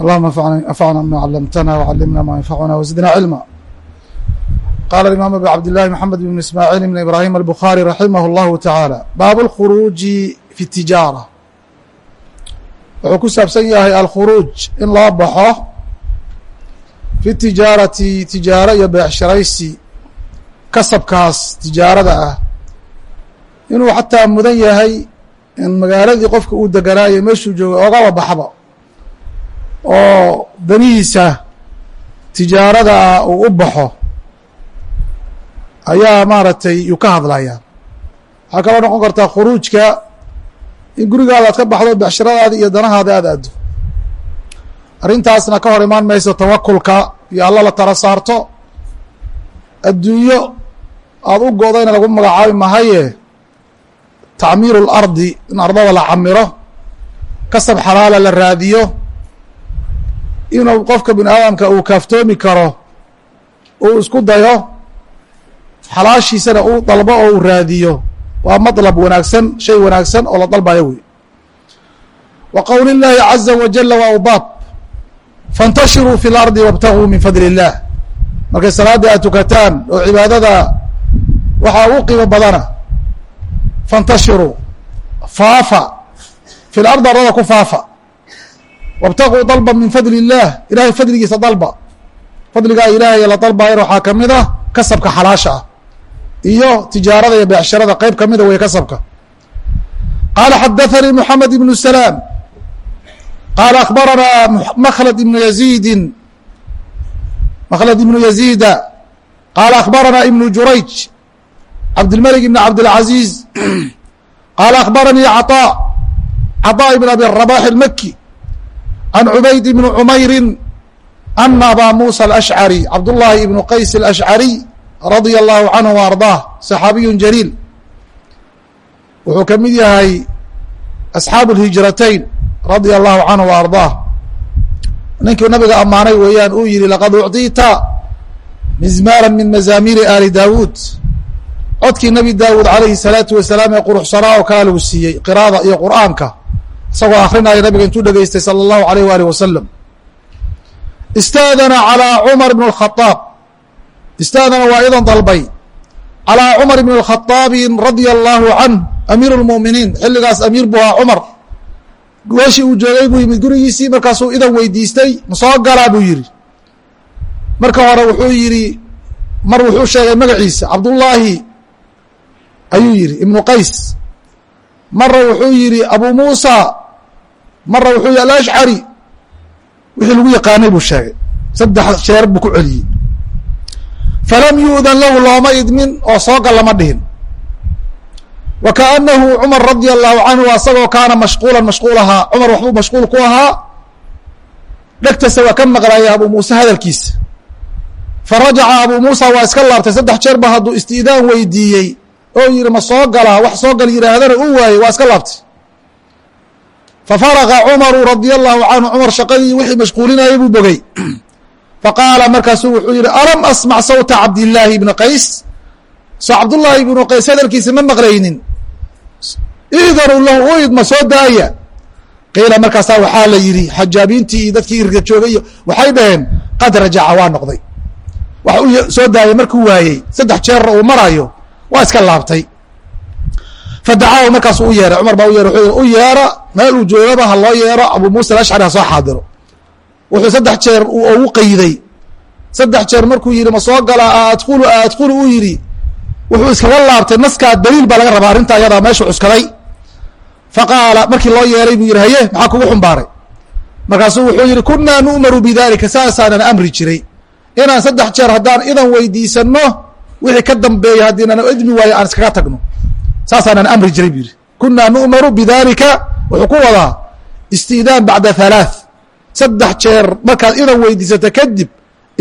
اللهma أنfعna بma cلمتna وعلمna ma ينfعna وزدna علما qال الإمام أبي عبد الله محمد بن إسماعيل بن إبراهيم البخاري رحimه الله taعالى bاب الkخروج في التiجاaرة wuxuu ku saabsan yahay alkخروج in loo baxo في التiجاaraةi tiجaaro iyo beecshiraysi kasabkaas tijaarada ah inuu xataa mudan yahay in magaaladii qofka uu deganaayo meeshuu joogay ogaba baxba oo danihiisa tijaarada uu u baxo ayaa maaragtay yuu ka hadlayaa. Waxaa kaloo noqon kartaa khuruujka in gurigaada aad ka baxdo becshiradaada iyo danahaada aad aaddo. Arrintaasna ka hor imaan mayso tawakulka iyo alla la tala saarto. Adduunyo aada u go'dayna lagu magacaabi mahaye tacmiiru اlardi in ardada la camiro kasab xalaala la raadiyo inuu qofka bini aadamka uu kaaftoomi karo uu isku dayo xalaashiisana uu dalbo oo uu raadiyo waa maطlab wanaagsan shay wanaagsan oo la dalbayo wey wa qowli اllaahi caza wajala waa ubaab faاntashiruu fi اlardi wاbtaguu min fadli اllah markay salaadda aad tukataan oo cibaadada waxaa ugu qiimo badana faاntashiruu faafa fi lardi ardada ku faafa wاbtaguu dalba min fadli اllah ilahay fadligiisa dalba fadligaa ilaahay la dalbayan waxaa kamid ah kasabka xalaasha ah iyo tijaarada iyo beecshirada qeyb kamida wey kasabka qaala xadaثanii mحamed ibn salaam qaala akbaranaa mklad ibnu yaziidi mklad ibnu yaziida qaala akbaranaa ibnu jurayj cabdilmلك بn cabdالعaزيز qال أخbarnي cطاء cطاء بن أbي الرباح المkي can cubayd ibni cumayri ana abaa muusa alashcari cabdullaahi ibnu qays alashcariy radia allahu canhu ardaah saxaabiyun jaliil wuxuu ka mid yahay asxaabu lhijratayn radia allahu canhu ardaah ninkii nabiga ammaanay weeyaan uu yihi laqad ucطiita mizmaara min mazaamiiri aali daawuud codkii nebi daawuud calayhi salaatu wasalaam ee quruxsanaa oo kalea lagu siiyey qiraada iyo qur'aanka isagoo akrinaya nabiga intuu dhegeystay salى اllahu alayh waalih wasalam istaadana calىa cumar bn اkhaaab istaadana waa idan dalbay calىa cumar bn اkhaaabin radia allahu canh amiir اlmuminiin xilligaas amiir buu ahaa cumar weeshii uu joogay buu yimid gurigiisii markaasuu idan weydiistay ma soo galaa buu yihi marka hore wuxuu yihi mar wuxuu sheegay magaciisa cabdullaahi ayuu yihi ibnu qays mara wuxuu yihi abu muusa mara wuxuu yihi alashcari wixii lagu yaqaanay buu sheegay. Saddex jeer buu ku celiyey. Falam yu'dan lahu looma idmin oo soogal lama dhihin. Wa kaanahu cumar radia allahu canhu asagoo kaana mashquulan mashquul ahaa. Cumar waxbuu mashquul ku ahaa. Dhegtasa waa ka maqlaya abu muuse hadalkiisa farajaca abu muusa waa iska laabtay. Saddex jeer ba hadduu istiidaan weydiiyey. Oo yihi ma soo galaa? Wax soo gal yihaahdana u waayey waa iska laabtay fafaraqa cumaru radia allahu canhu cumar shaqadii wixii mashquulinayay buu bogey faqaala markaasuu wuxuu yihi alam asmac sawta cabdillaahi ibni qays soo cabdullaahi ibnu qays hadalkiisa ma maqlaynin idanuu lahu u idma soo daaya qiila markaasaa waxaa la yihi xajaabiintii dadkii irka joogay waxay dhaheen qad rajaca waa noqday wax u soo daayay markuu waayey saddex jeerna uu marayo waa iska laabtay fadacaahu markaasuu u yeeray cumar baa u yeeray u yeera meel uu joogaba ha loo yeero abu muusa alashcari ha soo xaadiro. Wuxuu saddex jeer ugu qayday. Saddex jeer markuu yihi ma soo galaa aadkulu aadkulu uu yidhi. Wuxuu iskaga laabtay naskaa daliil baa laga rabaa arrinta ayadaa meeshu cuskaday faqaala markii loo yeeray buu yihi haye maxaa kugu xumbaaray? Markaasuu wuxuu yihi kunaa nu'maru bidalika saasaanan amri jiray. Inaan saddex jeer haddaan idan weydiisano wixii ka dambeeya haddiinana idmi waayo aan iskaga tagno. Saasaanan amri jiray bu yihi kunaa nu'maru bidalika wuxuu ku wadaa istiidaan bacda halaaث saddex jeer markaad idan weydiisata kadib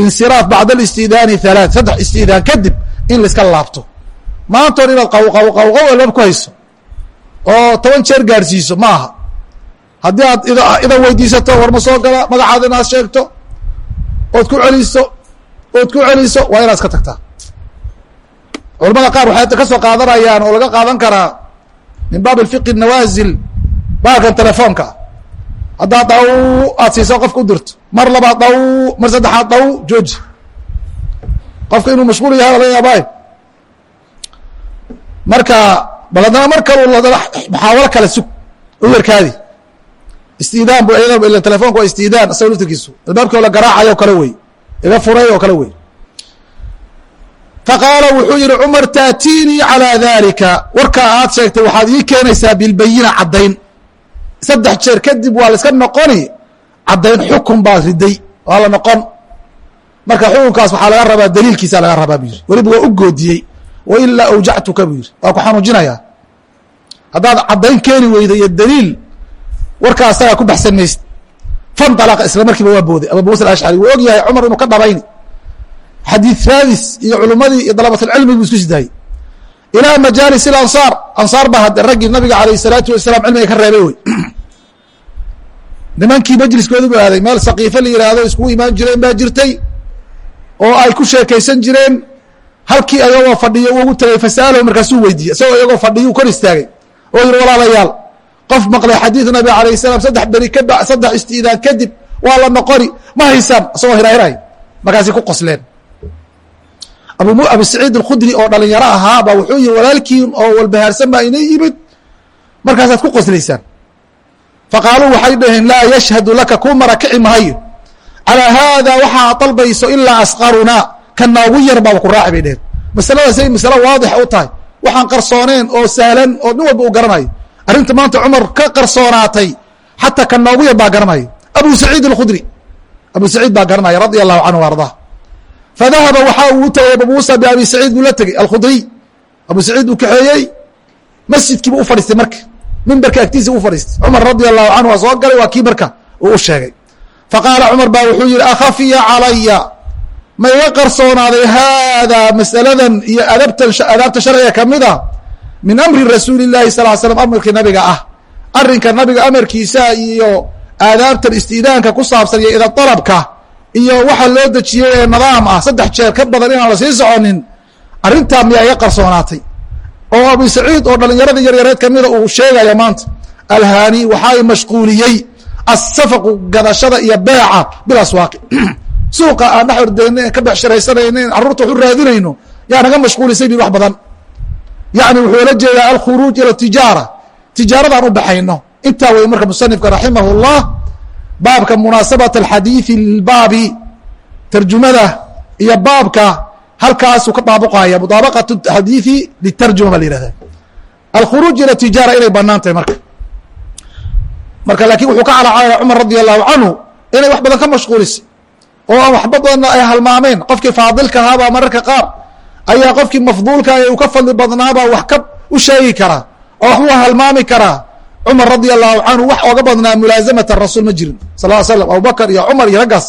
insiraaf bacda alistiidaani halaaث saddex istiidaan kadib in laiska laabto. Maantoon inaad qawqaw qawqaw albaab ku hayso oo toban jeer gaadhsiiso ma aha. Haddii aad idan weydiisato war ma soo gala magacaada inaad sheegto ood ku celiso ood ku celiso waa inaad iska tagtaa. Culamada qaar waxay ka soo qaadanayaan oo laga qaadan karaa min baab fiqi nawaasil baalkan telefoonka. Haddaad daw aad siiso qofka u dirto mar labaad daw mar saddexaad daw jooji qofka inuu mashquul yahay laga yaabay marka bal haddana mar kalu muxaawalo kale sug u yarkaadi istidaan bu ila telefonka waa istidaan isaga laftirkiisu. Albaabkii la garaacayo kale wey. Iga furay oo kale wey. Faqaala wuxuu yihi cumar taatiinii calىa dalika warkaa aad sheegtay waxaad ii keenaysaa bilbayina caddayn saddex jeer kadib waa la iska noqoni caddayn xukun baad riday waa la noqon. Marka xukunkaas waxaa laga rabaa daliilkiisa laga rabaa bu yiri weliba waa u goodiyey. Wailaa awjactuka buu yiri waa ku xanuujinayaa. Haddaad caddayn keeni weyda iyo daliil warkaa asagaa ku baxsan maysid fanalaqa isla markiiba waa booday. Abu musa alashcari wuu og yahay cumar inuu ka dhabayni. Xadiid raadis iyo culummadii iyo dalabatulcilmi buu isku sidaayey ilaa majaalis ilansaar ansaar. Baa hadde raggii nabiga alayh isalaatu wasalaam cilmiga ka reebay wey. Nimankii majliskoodu bu aaday meel sakiifo la yihahdo iskugu imaan jireen baa jirtay oo ay ku sheekaysan jireen halkii ayagoo fadhiyo ugu tagay fasa'alahu markaasuu weydiiyey isagoo iyagoo fadhiyu kor istaagay oo yihi walaalayaal qof maqlay xadiid nabi alayh salam saddex beri ka saddex istiidaan kadib waa la noqoni ma haysaan isagoo hirahiraay markaasay ku qosleen abu saciid alkhudri oo dhalinyaro ahaa baa wuxuu yihi walaalkiin oo walbahaarsan baa ina yimid markaasaad ku qoslaysaan faqaaluu waxay dhaheen laa yashhadu laka kuu marakici mahayo. Calىa haada waxaa dalbayso ilaa asqarunaa. Ka noogu yar baaba ku raaci bay dheheen masaladaasay masalo waadix u tahay. Waxaan qarsooneen oo sahlan oo nin walba uu garanayo. Arrinta maanta cumar ka qarsoonaatay xataa ka noogu yar baa garanayo. Abu saciid alkhudri. Abu saciid baa garanaya radia allahu canhu ardaa fadahaba waxa uu u tegay abu muusa biabi saciid buu la tegey alkhudriy abu saciid uu kaxeeyey masjidkiibu u fadhiistay marka mimbarka agtiisa u fadhiistay cumar radia allahu canhu waa soo galay waa kii marka uu u sheegay faqaala cumar baa wuxuu yihi akhafiya calaya ma iga qarsoonaaday haadaa masaladan iyo adabtan adaabta sharciga ka mid a min amri rasuuli llahi sal l slam amarkii nabiga ah arrinka nabiga amarkiisa iyo aadaabtan istiidaanka ku saabsan iyo ida dalabka iyo waxa loo dejiyey ee nidaam ah saddex jeer ka badan inaan la sii soconin arrintaa miyaa iga qarsoonaatay? Oo abu saciid oo dhallinyarada yaryareed kamida uu sheegaya maanta alhaani waxaa mashquuliyey asafaqu gadashada iyo beeca bilaswaaqi suuqa aan dhex ordeyna ka becshiraysanayna in carruurta waxu raadinayno yaa naga mashquulisay bi wax badan. Yacni wuxuu la jeedaa alkhuruuj ila tijaara. Tijaaradaan u baxayno. Intaa wey marka musanifka raximah اllah baabka munaasabat alxadiidi lbaabi tarjumada iyo baabka halkaasuu ka daabuqaya mudaabaqat xadiidi litarjuma baa la yihahda alkhuruuj ila tijaara inay bannaan tahay marka. Marka laakiin wuxuu ka calacalaya cumar radi allahu canhu inay wax badan ka mashquulisay oo aan waxba badanna ay halmaameen. Qofkii faadilka ahaabaa mararka qaar ayaa qofkii mafduulka ee uu ka fadli badnaabaa wax ka u sheegi karaa oo waxbuu halmaami karaa cumar radi allahu canhu wax ooga badnaa mulaasamata rasuul ma jirin. Sal slam abubakar iyo cumar iyo raggaas.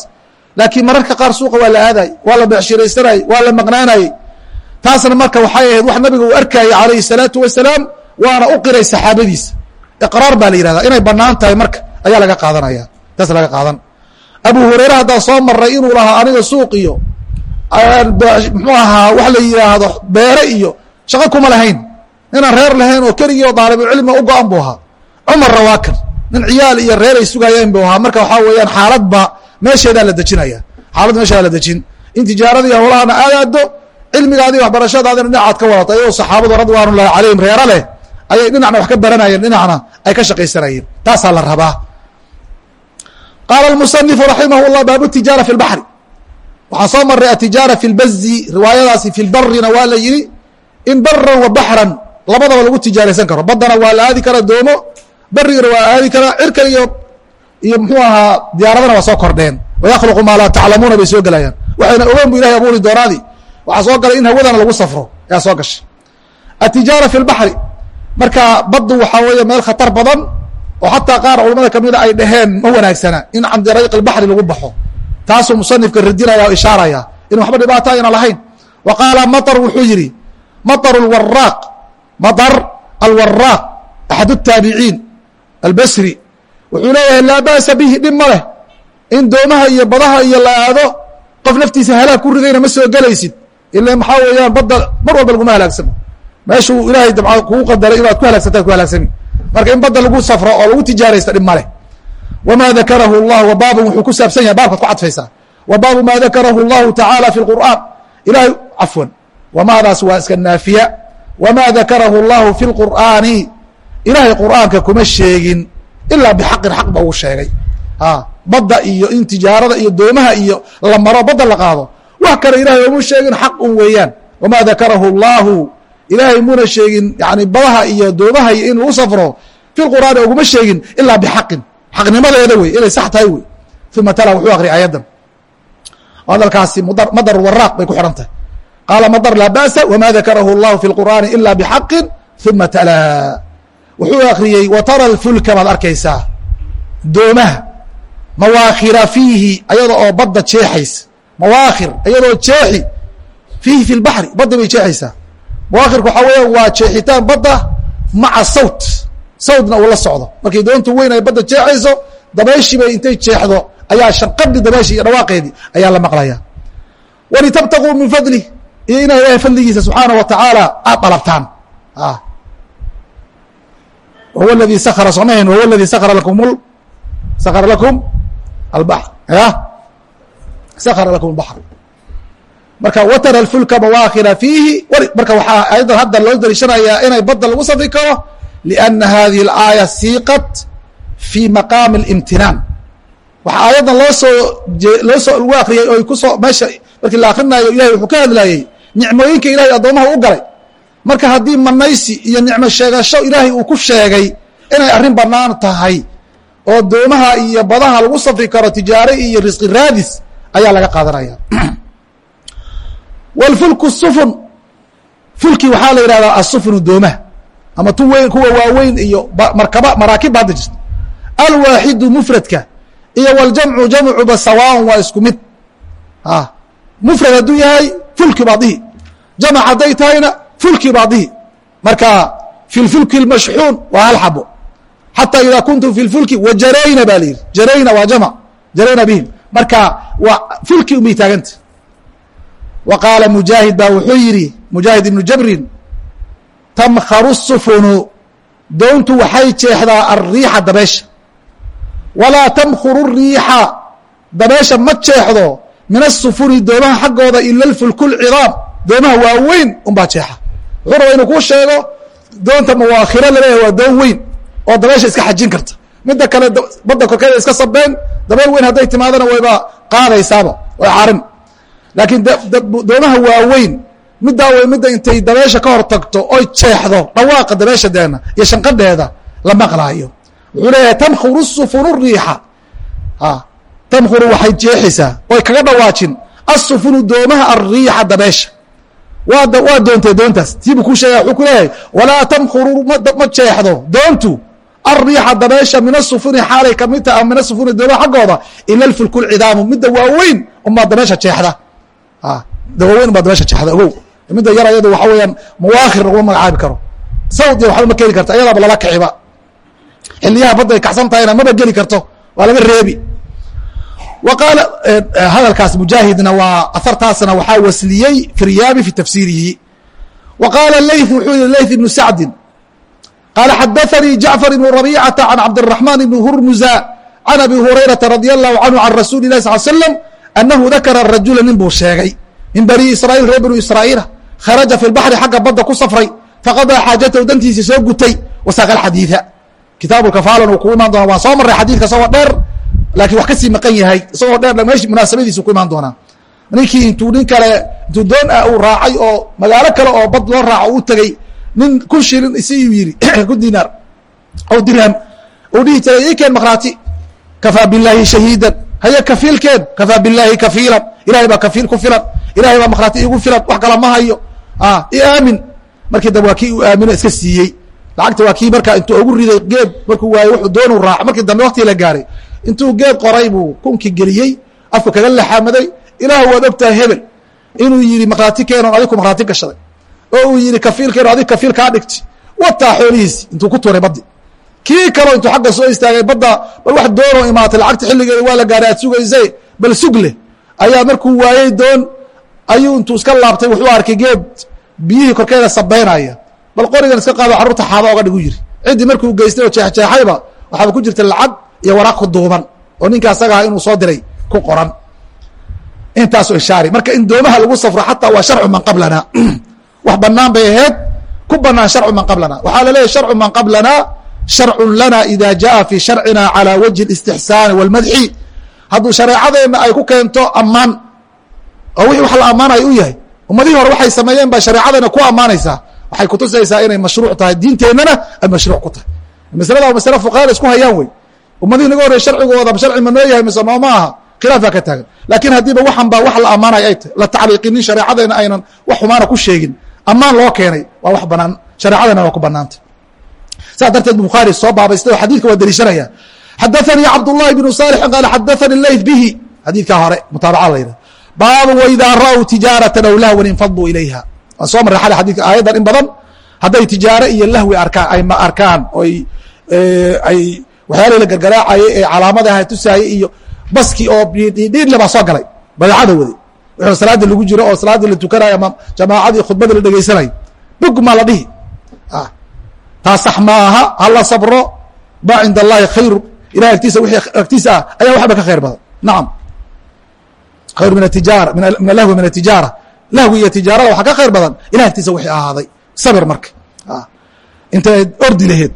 Laakiin mararka qaar suuqa waa la aadaayey waa la becshiraysanayey waa la maqnaanayey taasna marka waxay ahayd wax nabiga uu arkayay calayhi salaatu wasalaam waana u qiray saxaabadiisa. Iqraar baa la yihahda inay bannaan tahay marka ayaa laga qaadanaya. Taas laga qaadan. Abu hurayre haddaan soo maray inuu lahaa aniga suuq iyo muxuu ahaa wax la yihaahdo beere iyo shaqo kuma lahayn. Inaan reer lahayn oo keligii oo daalibucilmi u go-an bu ahaa cumarna waa kan nin ciyaal iyo reeray sugayeen bu ahaa. Marka waxaa weeyaan xaaladba meesheedaa la dejinaya. Xaalad meeshaa la dejin. In tijaarada iyo howlahana aad aado cilmigaadii waxbarashadaadina dhinacaad ka wadata iyagoo saxaabadu radwaan ullahi calayhim reere leh ayay dhinacna wax ka baranayeen dhinacna ay ka shaqaysanayeen taasaa la rabaa. Qaala musanifu raximah llah baabu tijaara fi lbaxri waxaan soo maray atijaara fi lbazi riwaayadaasi fi lbarina waa la yidhi. In baran wa baxran labadaba lagu tijaaraysan karo. Badana waa la aadi kara doomo barigana waa aadi karaa cirkan iyo iyo mxuu ahaa diyaaradana waa soo kordheen wayakhluqu maa laa taclamuuna bay soo gelayaan waxayna ogeyn bu ilahay abuuri doonaadi waxaa soo galay in hawadana lagu safro ayaa soo gashay atijaara fi lbaxri marka baddu waxaa weeye meel khatar badan oo xataa qaar culamada kamida ay dhaheen ma wanaagsana in can dariiq اlbaxri lagu baxo taasuu musanifka radinaya o ishaaraya in waxba dhibaato ayna lahayn wa qaala maطr wuxuu yihi maطr اwaraaq maطr alwaraaq axad الtaabiciin albasri wuxuu leeyahay laa ba'sa bihi dhib ma leh. In doomaha iyo badaha iyo la aado qof naftiisa halaag ku ridayna ma soo gelaysid. Ila maxaa weeyaan badda mar walba laguma halaagsamo meeshuu ilaahay dabca kugu qadaray inaad ku halaagsantaad ku halaagsani marka in badda lagu safro oo lagu tijaaraysta dhib ma leh. Wma dakarahu llah wa wuxuu ku saabsan yahay baabkaad ku cadfaysaa wa baabu dakarahu llahu tacaala fi lqur'aan ilahay cafwan wamaadaas waa iska naafiya. Wama dakarahu llahu fi lqur'aani ilahay qur'aanka kuma sheegin ilaa bxaqin xaq ba uu sheegay badda iyo in tijaarada iyo doomaha iyo la maro badda la qaado wax kale ilahay omu sheegin xaq un weeyaan wama dakarahu اllahu ilaahay muna sheegin yani badaha iyo doomaha iyo in lagu safro fi qur'aani oguma sheegin ilaa bxaqin xaqnimadeeda wey inay sax tahay wey uma tala wuxuu akriya ayaddan hadalkaasi madar waraaq bay ku xidhan tahay qaala madar laa ba'sa wma dakarahu اllahu fi اlqur'aani ila bxaqin uma tala wuxuu akriyey watara اlfulka baad arkaysaa. Doomaha mawaakhira fiihi ayada oo badda jeexaysa. Mawaakhir iyadoo jeexi. Fiihi fi lbaxri badda bay jeexaysaa. Mawaakhirka waxaa weeya waa jeexitaan badda maca sawt. Sawdna uu socdo. Markay doontu weyn ay badda jeexayso dabayshiibay intay jeexdo. Ayaa shanqadhi dabayshi iyo dhawaaqeedii ayaa la maqlaya walitabtaguu min fadlih iyo inaa ilaahay fadligiisa subxaanah wa tacaala aad dalabtaan wahuwa aladii sakra somahayn wahuwa aladii sakra lakum sakra lakum albaxr ya sakra lakum albaxr marka watara alfulka mawaakhira fiihi marka waxaa ayadan hadda loo daliishanayaa inay badda lagu safri karo lianna hadihi alaaya siiqat fi maqaami اlimtinaan waxaa aayaddan loo soo loo soo lagu akriyay oy ku soo meesha markii la akrinayo ilahay wuxuu ka hadlayey nicmooyinka ilahay addoomaha u galay marka haddii manaysi iyo nicmo sheegasho ilaahay uu ku sheegay inay arrin bannaan tahay oo doomaha iyo badaha lagu safri karo tijaare iyo risqi raadis ayaa laga qaadanaya. Wlfulku sufun. Fulki waxaa la yidhahdaa asufunu doomaha ama tu weyn kuwa waaweyn iyo markaba maraakib ba hadda jirto alwaaxidu mufradka iyo wاljamcu jamcuba sawaaء waa isku mid. Mufrad hadduu yahay fulki baa dihi jamc hadday tahayna fulki baa dihi marka fi lfulki اmashxuun waa hal xabo xatى ida kuntum fi lfulki wajarayna ba la yihi jarayna waa jamc jarayna bihim marka fulki unbay taaganta wa qaala mujaahid baa wuxuu yidhi mujaahid ibnu jabrin tamkharu sufunu doontu waxay jeexdaa alriixa dabeesha walaa tamkhuru riixa dabeesha ma jeexdo min asufuni doomaha xaggooda ila lfulku lcidaam doomaha waaweyn unbaa jeexa raba inuu kuu sheego doonta mawaakhiro la leeyahay waa doon weyn oo dabeesha iska xajin karta. Midda kale badda korkeeda iska sabeen dabeel weyn hadday timaadana wayba qaadaysaaba way xarin laakiin doomaha waaweyn middaa way midda intay dabeesha ka hor tagto oy jeexdo dhawaaqa dabeesha deena iyo shanqadheeda la maqlaayo. Wuxuu leeyahay tamkhuru sufunu riixa. Tamkhuru waxay jeexaysaa oy kaga dhawaajin asufunu doomaha alriixa dabeesha waa doontay doontaas. Tiibuu kuu sheegaya wuxuu ku leeyahay walaa tamkhuru ma jeexdo. Doontu alriixa dabeesha min asufuni xaalay ka mid taha min asufuni doomaha xaggooda ila lfulku lcidaamu midda waaweyn unbaa dabeesha jeexda. Dawaweyn baa dabeesha jeexda. Ogow midda yar ayadu waxa weeyaan mawaakhir laguma magacaabi karo. Sawd iyo waxba ma keeni karto ayadaaba lala kiciba. Xiliyaha badda ay kacsan tahayna maba geli karto waa laga reebi hadalkaas mujaahidna waa aartaasna waxaa wasliyey firyaabi fi tafsiirihi w qaala lay wuxuu yii layth ibnu sacdin qaala xadaanii jacfar ibnu rabiicata can cabdiraxmaan ibni hurmuza can abi hurayrata radi allahu canhu can rasuuli lahi sal slam annahu dakara rajula nin buu sheegay min bani israiil reer binu israa'iila kharaja fi lbaxri xagga badda ku safray faqadaa xaajatahu dantiisii soo gutay wasaaqa alxadiida kitaabu uu kugu imaan doona waan soo marray xadiidka isagoo dheer laakiin wax ka sii maqan yahay isagoo dheer meeshi munaasabadiisu ku imaan doonaa ninkii intuu nin kale intuu doon ah uu raacay oo magaalo kale oo bad loo raaco u tegey nin kun shilin isiiyuu yidhi kun dinaar oo dirham uu dhihi jiray ii keen makhraati kafaa billaahi shahiidan haye kafiilkeen kafaa billaahi kafiilan ilahay baa kafiil ku filan ilahay baa makhraati igu filan wax kala ma hayo. I aamin. Markii dambe waa kii uu aamino iska siiyey. Lacagta waa kii markaa intuu ugu riday geed markuu waayey wuxuu doonu raaco markii dambe waktii la gaaray intuu geed qoray buu kunkii geliyey afka kaga laxaamaday ilaah waad ogtahay hebel inuu yidhi makhraati keenoon adiku makhraati gashaday. Oo uu yidhi kafiil keeno adig kafiil kaa dhigti. Wataa xoolihiisi intuu ku tuuray baddi. Kii kaloo intuu agga soo istaagay badda bal wax doonoo imaatay lacagta xilligeeda waa la gaaray aad sugaysay bal sugle ayaa markuu waayey doon ayuu intuu iska laabtay wuxuu arkay geed biyihii korkeeda sabeynaya bal qorigan iska qaado carruurta xaaba oga dhigu yiri ciddii markuu geystay oo jeexjeexayba waxaaba ku jirta lacag iyo waraaq ku duuban oo ninka asaga inuu soo diray ku qoran intaasu ishaari marka in doomaha lagu safro xataa waa sharcu man qablana wax banaan bay ahayd ku banaan sharcu man qablana waxaa laleeyahy sharcu man qablana sharcun lana ida jaa fi sharcina calى wajhi اlاstixsaani wاlmadxi hadduu shareecadeenna ay ku keento ammaan oo wixii wax la ammaanaya u yahay ummadihii hore waxay sameeyeen baa shareecadeenna ku ammaanaysaa waxay kutusaysaa inay mashruuc tahay diinteennana ay mashruuc ku tahay maslada waa masle fuqahada isku hayaan wey ummadii naga horey sharcigooda sharci ma noo yahay mise nooma aha khilaafaa ka taagan. Laakiin haddiiba waxan baa wax la ammaanaya ay tahy la tacliiqinin shareecadeenna aynan wax xumaana ku sheegin. Ammaan loo keenay waa wax banaan shareecadana waa ku banaanta saas darteed bukhaari soo baabaystay oo xadidka waa deliishanaya. Xadaanii cabduلlahi bnu saalixin qaala xadaanii leyt bihi xadiidkaa hore mutaabaca la yidhah baabu waidaa ra'w tijaaratan aw lahwan infaduu ilayha. Waan soo marray xale xadiidka aayadan in badan. Hadday tijaare iyo lahwi arkaan ay ma arkaan oy ay waxyaalihii la gargaraacayay ee calaamada aha tusaayey iyo baski oo dhiidle baa soo galay badeecada waday wuxuu salaadii lagu jiro oo salaaddii la tukanayo ama jamaacadii khudbadii la dhegaysanayo bug maa la dhihi. Taa sax maaha hala sabro ma cinda allahi khayru. Ilahay agtiisa wixii agtiisa ah ayaa waxba ka khayr badan. Nacam khayr min atijaara min alahwi min atijaara lahwi iyo tijaarada waxaa ka khayr badan ilahay agtiisa wixii ahaaday. Sabir marka. Intaad ordi laheed.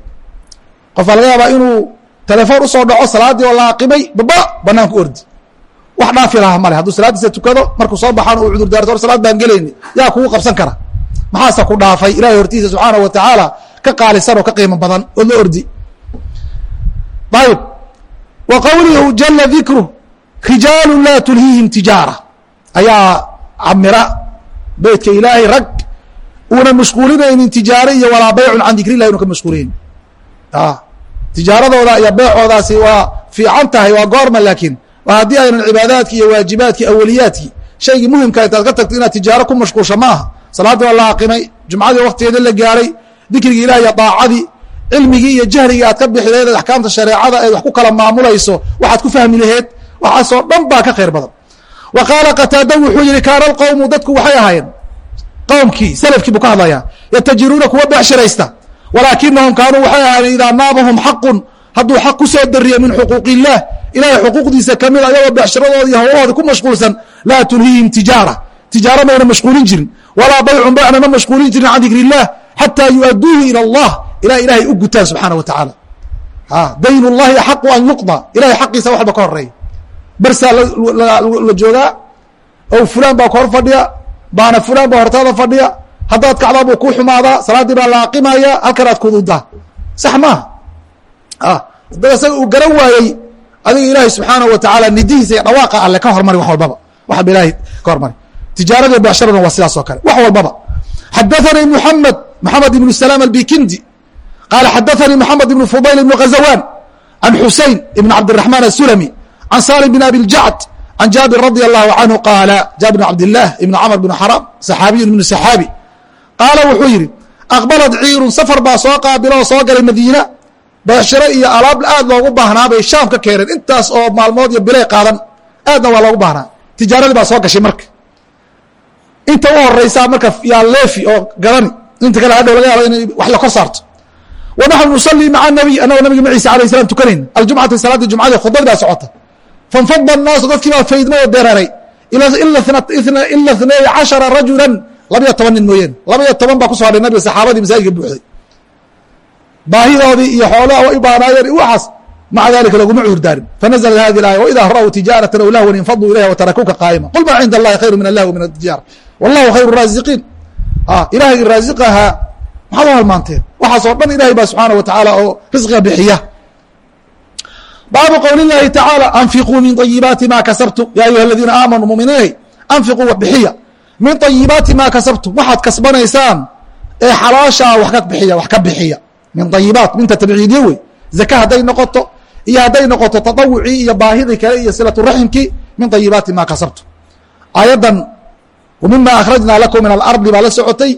Qofaa laga yaabaa inuu telefoon u soo dhaco salaadii oo la aqimay baba banaanku ordi. Wax dhaafi laha male hadduu salaaddiisa tukado markuu soo baxaan uu cudur daarto or salaad baan gelayni yaa kugu qabsan kara. Maxaase ku dhaafay? Ilahay hortiisa subxaanahu wa ka qaalisan oo ka qiimo badan oo la ordi. Ayb wa qawlihu jala dikru rijaalu laa tulhiihim tijaara. Ayaa camira beytka ilaahay rag una mashquulinaynin tijaare iyo walaa baycun can dikr illahi una ka mashquulinaynin tijaaradooda iyo beecoodaasi waa fiican tahay waa goorma laakiin haddii aynan cibaadaadki iyo waajibaadki awaliyaadki shaygii muhimka intaad ka tagto inaad tijaaro ku mashquulsha ma aha. Waa la aqimay jumcadii waktigeeda la gaaray dikrigii ilah iyo daacadii cilmigii iyo jahligii aad ka bixideed eed axkaamta shareecada eed wax ku kala maamulayso waxaad ku fahmi laheed waxaasoo dhan baa ka khayr badan. Wa qaala qataada wuxuu yihi kaana alqowmu dadku waxay ahaayeen qowmkii salafkii buu ka hadlayaa yatajiruuna kuwa becshiraysta walaakinahum kaanuu waxay ahaayeen idaa naabahum xaqun hadduu xaq ku soo dariyo min xuquuq illaah ilahay xuquuqdiisa ka mid ayagoo becshiradooda iyo howlahooda ku mashquulsan laa tulhiihim tijaara. Tijaaro mayna mashquulin jirin walaa baycun baycna ma mashquulin jirin can dikri illah xataa yu'aduuhu ila allah. Ilaa ilahay u gutaan subxaana wa tacaala. Dayn llahi axaqu an yuqda. Ilahay xaqiisa waxba ka horreeya bersaa la joogaa o fulaan baa kahor fadhiya baana fulaan baa hortaada fadhiya haddaad kacdaa buu ku xumaadaa salaaddii baa la aqimaya halkan aad kududaa sax maaha hadda isaga uu garan waayey adiga ilaahay subxaanahu wa tacaala nidihiisa iyo dhawaaqa alle ka hormari wax walbaba waxba ilahay ka hormari tijaarada becsharaduna waa sidaas oo kale wax walbaba xadaثanii mحamed mحamed ibn سلام albikindi qaala xadaثanii mحamed ibn fudayl ibn غaزawaan can xusein ibn cabdiلرaحman الsulmi can salim bn abi اljacd can jaabir radي الlahu canhu qaala jaabir bn cabdilah ibn cmr bn xaram صaxaabiyu ibn صaxaabi qaala wuxuu yihi aqbalad ciirun safar baa soo qaabilo oo soo galay madiina. Beeshiro iyo alaab aad loogu baahnaa bay shaam ka keeneen. Intaas oo maalmood iyo bilay qaadan aadna waa loogu baahnaa. Tijaaradii baa soo gashay marka. Inta u horeysaa marka yaa leefi oo gadani inta kale hadhow laga yaabo inay wax la kor saarto. Wa naxnu maca nabiy annagoo nabiga maciisa alayh salam tukanayn aljumcata salaaddii jumcadii khudbadii baa socota. Fanfada annaasu dadkii baa faydmay oo dereeray ila ithnay cashara rajulan labayo toban nin mooyeen labaiyo toban baa kuso hadhay nabiga saxaabadii masaajidka buuxday. Baahidoodii iyo xoolaha way u baahnaayeen waxaas maca dalika laguma cudur daarin fanazlat hadi aaya waidaa ra'w tijaaratan aw lahwan infaduu ilayha watarakuuka qaa'ima. Qul maa cinda allahi khayru min allahwi min atijaara wallahu khayru raaziqiin ilahay raasiq ahaa maxaad u halmaanteen waxaasoo dhan ilahay baa subxaana wa tacaala oo risqiga bixiya. Baabu qowli llahi tacaala anfiquu min ayibaati ma kasabtum. Ya ayuha aladiina aamanuu muminay anfiquu bixiya min ayibaati ma kasabtum waxaad kasbanaysaan. Ee xalaashaa wax ka bixiya wax ka bixiya. Min ayibaat minta tabciidye wey. Zaka hadday noqoto iyo hadday noqoto taطawucii iyo baahidii kale iyo silaturaximkii min ayibaati ma kasabtum aayaddan mima akhrajnaa lakum min alardi baa la socotay.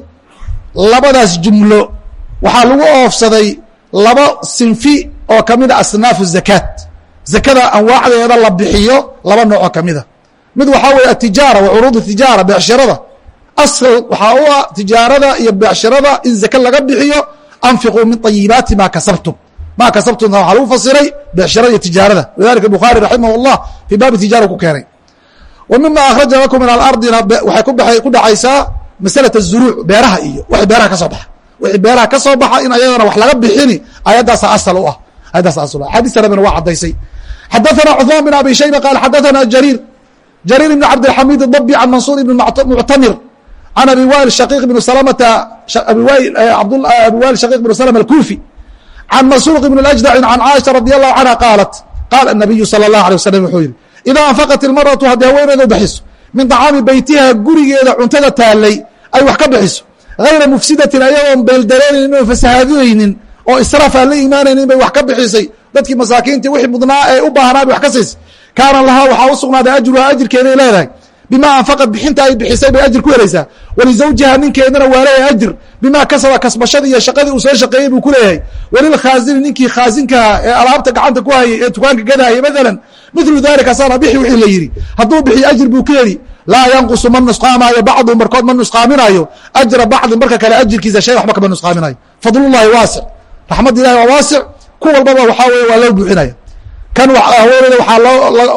Labadaas jumlo waxaa lagu oofsaday laba sinfi oo kamida asnaafu zakaat. Zakada anwaacdeeda la bixiyo laba nooc oo kamida mid waxaa weye atijaara wa curuud tijaara beecshirada asal waxaa u ah iyo beecshirada in zake laga bixiyo anfiquu min ayibaati maa kasabtum. Maa kasabtumna waxaa lagu fasiray beecshirada iyo tijaarada. Walidalika bukhaari raximah llah fii baabi ku keenay. Wa mima akhraja lakum min alardina waxay ku dhacaysaa masalat azuruuc beeraha iyo w beeraha ka soo beeraha ka in ayadana wax laga bixini ayaddaasa asal u ah. Ayaddaas asal u ah. Axaadiis sanadana waa caddaysay. Xadaana cثmaan bin abi shayba qaal xadaana jariir ibn cabdilxamid الdabi can mansuur ibn muctamir can abi wail shaqiiq bn salamata abi wail shaqiiq bn salm alkufi can masruuq ibn اأjdacin can caaisha radi allahu canha qaalat qaala الnabiyu salى الlah alيه waslm wuxuu yihi idaa anfaqat ilmaratu haddii haweeneedu bixiso min طacaami beytiha gurigeeda cuntada taalay ay wax ka bixiso hayra mufsidatin ayagoon beeldareenaynin oo fasahaadinaynin oo israaf aan la imaanaynin bay wax ka bixisay dadkii masaakiintii wixii mudnaa ee u baahnaa bay wax ka siisay kaana lahaa waxaa u sugnaaday ajruha ajirkeeday leedahay bimaa anfaqad bixinta ay bixisay bay ajir ku helaysaa walizawjiha ninkeedana waa leeyahay ajir bimaa kasaba kasbashadii iyo shaqadii uu soo shaqeeyey buu ku leeyahay walilkhaasini ninkii khaasinkaha ee alaabta gacanta ku hayay ee dukaanka gadahaya maalan milu dalika sana bixi wixii la yidhi hadduu bixiyo ajir buu ka heli laa yanqusu ma nusqaamaayo bacdu markood ma nusqaaminayo ajra bacdin marka kale ajirkiisa shay waxba kama nusqaaminayo fadlullahi waasic raxmad ilahi waa waasic ku walbaba waxaa buuxinaya kan haweeneyda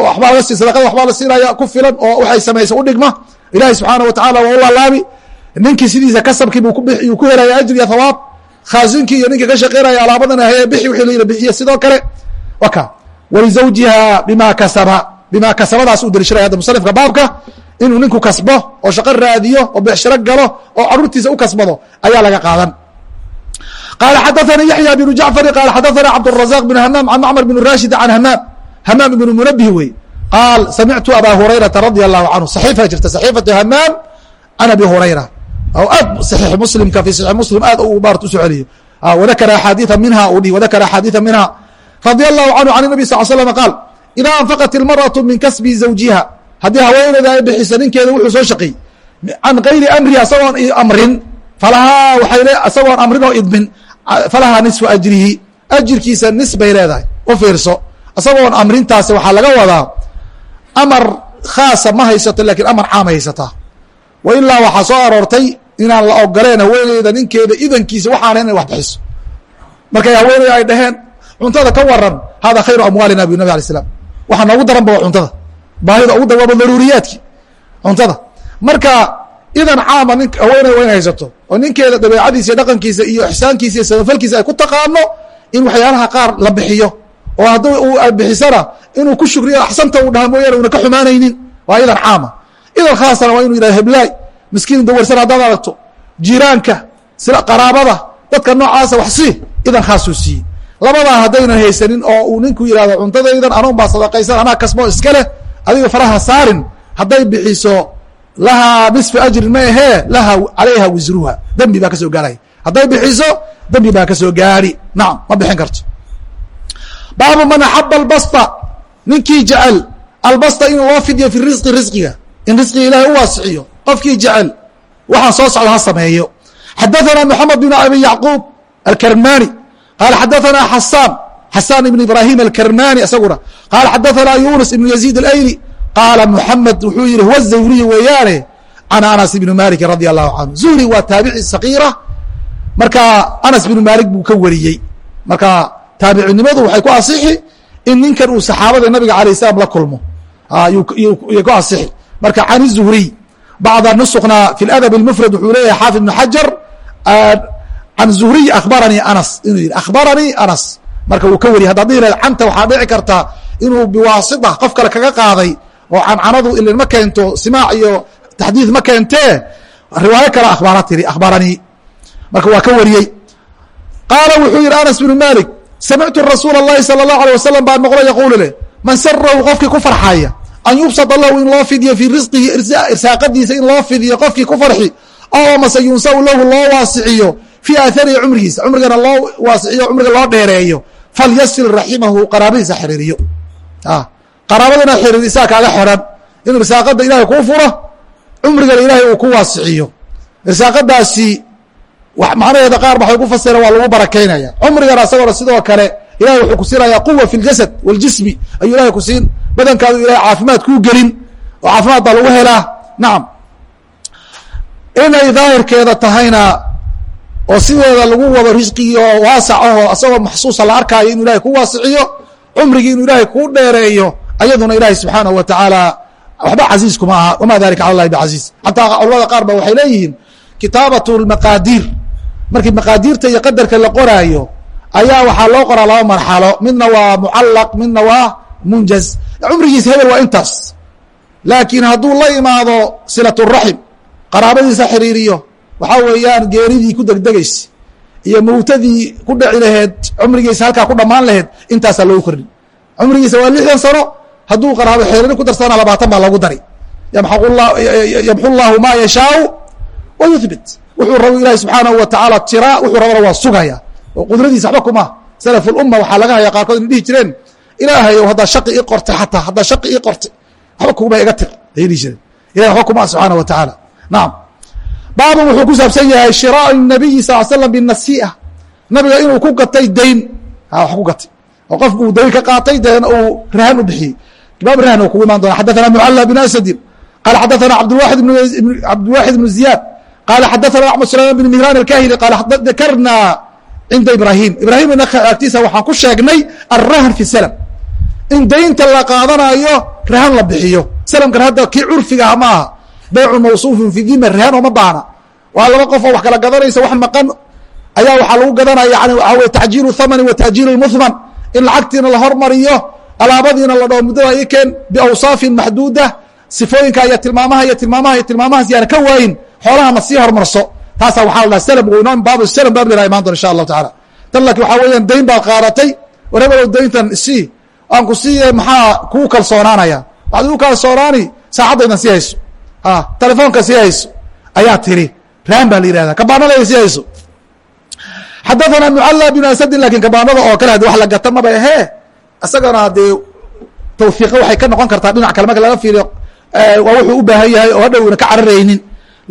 wabaa laga sii sadaqada waxbaa la siinaya ku filan oo waxay samaysa udhigma ilahi subxaana watacala waa u laalaabi. Ninkii sidiisa kasabkii buu ku helaya ajr iyo khaasinkii iyo ninkii ka shaqeynaya alaabadan haye bixi wixii layidhi bixiya sidoo kale. Waka. Walizawjiha bima kasaba. Bima kasabadaas u dalishanaya hadda musanifka baabka. Inuu ninku kasbo oo shaqo raadiyo oo becshiro galo oo caruurtiisa u kasbado ayaa laga qaadan qala xadaثnii yaحyى بن jaعفr qal xadaثna cabdالرaزاq بن hmam an mcmr بن rashid can hmam hmam ibn munbih wey qaal samictu aba hurayraةa radي الlahu canhu صaxiifa jirta صaxiifaةu hmam can abi hurayra aad صaxiix muslimka fi صaxiix muslim aad u baart uso celiyo wadakara axaadiiثa minha u dhi wadakara axaadiiثa minha radي الlahu canhu can الnabi sal slm qaal ida anfaqat اlmaraةu min kasbi zawjiha haddii haweeneyda ay bixiso ninkeeda wuxuu soo shaqeey can gayri amri asagoon amrin falahaa waay isagoon amrin oo idmin falahaa nisfu ajrihi ajirkiisa nis bay leedahay u fiirso. Isagoon amrintaasi waxaa laga wadaa amar khaasa ma haysato lakiin amar caama haysataa. Wa ilaa waxaa soo aroortay inaan la ogoleen haweeneyda ninkeeda idankiisa waxaana inay wax bixiso. Markay haweeneyda ay dhaheen cuntada ka waran hada khayru amwaalina bu nabi alay slam waxaa noogu daran ba waa cuntada. Baahida ugu dar waaba daruuriyaadki cuntada. Marka idan caama nin haweeney waa haysato oo ninkeeda dabeecadiisa iyo dhaqankiisa iyo ixsaankiisa iyo samafalkiisa ay ku taqaano in waxyaalaha qaar la bixiyo oo haddii uu bixisana inuu ku shukriyo axsanta uu dhaha mooyaane una ka xumaanaynin waa idan caama. Idan khaasana waa inu yidhahdo heblaay miskiin dawarsan haddaad aragto jiiraanka sida qaraabada dadka noocaasa wax sii idan khaasuu siiyey. Labadaa haddaynan haysanin oo uu ninku yidhahdo cuntadaydan anuun baa sadaqaysan anaa kasbo iska adiga faraha saarin hadday bixiso lahaa nisfu ajrin ma ahee laha calayha wisruha dembi baa ka soo gaaraya hadday bixiso dembi baa ka soo gaari nacam ma bixin karto baabu man axaba albasta ninkii jecel albasta in loo fidyo fi risqi risqiga in risqiga ilahay u waasiciyo qofkii jecel waxaan soo socda ha sameeyo xadaثana moxamed bn abi yacquub alkarmani qaala xadaثana xasaan xasaan ibn ibrahim alkarmani isaguna qaala xadaثana yunus ibn yaziid alayli qaala muxamed wuxuu yihi huwa zawriy weeyaane can anas ibni maliki radi allahu canhu zuhri waa taabici sakiira marka anas bnu maalik buu ka wariyey. Marka taabicinimadu waxay ku asixi in ninkan uu saxaabada nabiga alayh salam la kulmo. Yay ku asixi. Marka can zuhriy bacda nusuqna fi ladab اlmufrad wuxuu leeyahay xaafid ibn xajar can zuhriy akhbaranii anas inuu yihi akhbaranii anas. Marka wuu ka wariyay haddaad canta waxaa dhici karta inuu biwaasita qof kale kaga qaaday oo cancanadu ilin ma keento simaac iyo taxdiid ma keentee riwaayo kale akhbaara tiri akhbaranii marka waa ka wariyey qaala wuxuu yihi anas bnu malik samictu rasuula اllahi salى الlahu alيه wasalam baan maqlo yaquulu leh man sarahu qofkii ku farxaya an yubsada lahu in loo fidiyo fii risqihi irsaaqadiisa in loo fidiyo qofkii ku farxi oo mase yunsau lahu loo waasiciyo fii aaharihi cumrigiisa cumrigana loo waasiciyo cumriga loo dheereeyo falyasil raximahu qaraabadiisa xiriiriyo qaraabada inaad xiriirisaa kaaga xiran in irsaaqada ilahay kuu furo cumrigana ilahay uu ku waasiciyo. Irsaaqadaasi macnaheeda qaar waxay ku fasireen waa lagu barakaynaya. Cumrigana isagoona sidoo kale ilahay wuxuu ku siinayaa quwa fi ljasad waljismi ayuu ilahay ku siin badankaadu ilahay caafimaad kuu gelin oo caafimaad baa lagu helaa. Nacam inay daahirkeeda tahayna oo sideeda lagu wado risqigii oo waasac ahoo asagoo maxsuusa la arkaayo inuu ilahay ku waasiciyo cumrigii inuu ilaahay kuu dheereeyo ayaduna ilaahay subxaanahu wa tacaala waxba casiiz kuma aha wamaa dalika cala llahi bicasiiz xataa culamada qaar ba waxay leeyihiin kitaabatu lmaqaadiir markii maqaadiirta iyo qadarka la qoraayo ayaa waxaa loo qoraa laba marxalo midna waa mucallaq midna waa munjaz. Cumrigiisa hebel waa intaas. Laakiin hadduu la imaado silaturaxim qaraabadiisa xiriiriyo waxaa weeyaan geeridii ku degdegaysa iyo mawtadii ku dhaci laheed cumrigiisa halkaa ku dhammaan laheed intaasaa loogu kordhi cumrigiisa waa lixdan sano hadduu qaraabo xiriiri ku darsana labaatan baa loogu dari. Yamxu llahu ma yashaau wa yuhbit wuxuu rabo ilahi subxaanahu wa tacaala tiraa wuxuu rabana waa sugaya. Oo qudradiisa waxba kuma salaf ulumma waxaa laga haya qaarkood inay dhihi jireen ilaahayow haddaa shaqi ii qortay xataa haddaa shaqi ii qortay waxba kuma iga tir. Ayay dhihi jireen. Ilahi waxba kuma subxaana wa tacaala nacam baabun wuxuu ku saabsan yahay shiraau nabiyi sal slam binasii'a nabiga inuu ku gatay dayn wax ku gatay. Oo qofku uu dayn ka qaatay deena uu rahan u bixiyey baab rahan oo kugu imaan doona xadathana mucalla bin asadin qala xadathana abdwaxid cabdilwaxid ibnu ziyaad qala xadathana axmed sulayman bin mihran alkahili qala dakarna cinda ibrahim ibrahim agtiisa waxaan ku sheegnay alrahn fi slm in daynta la qaadanayo rahan la bixiyo slmkan hadda kii curfiga ah ma aha baycu mawsuufin fi dima rahan oo ma baana waa laba qof oo wax kala gadanaysa wax maqan ayaa waxaa lagu gadanaya yani waxaa wey tacjiilu thamani wa taajiilu lmuhman in lacagtiina la hormariyo alaabadiina la dhaho muddada i keen biawsaafin maxduuda sifooyinka iyo tilmaamaha iyo tilmaamaha iyo tilmaamahaas yaana ka waayin xoolahana sii hormarso. Taasaa waxaa la dhaha slm weynoo baab slm baab laa imaan doona insha allahu tacaala. Tan laakiin waxaa weeyaan dayn baad qaadatay. War hebelow dayntan sii aan ku siiye maxaa kuu kalsoonaanaya? Waxaad igu kalsoonaani saacadaydan sii hayso. Telefoonka sii hayso. Ayaa tiri rahan baa la yihahda kabaanadayda sii hayso. Xadaثana mucala bin asadin laakiin kabaanada oo kale hadi wax la gata maba ahee isagana dee tawfiiqa waxay ka noqon kartaa dhinac kale marka laga fiiriyo waa wuxuu u baahan yahay oo hadhowna ka cararaynin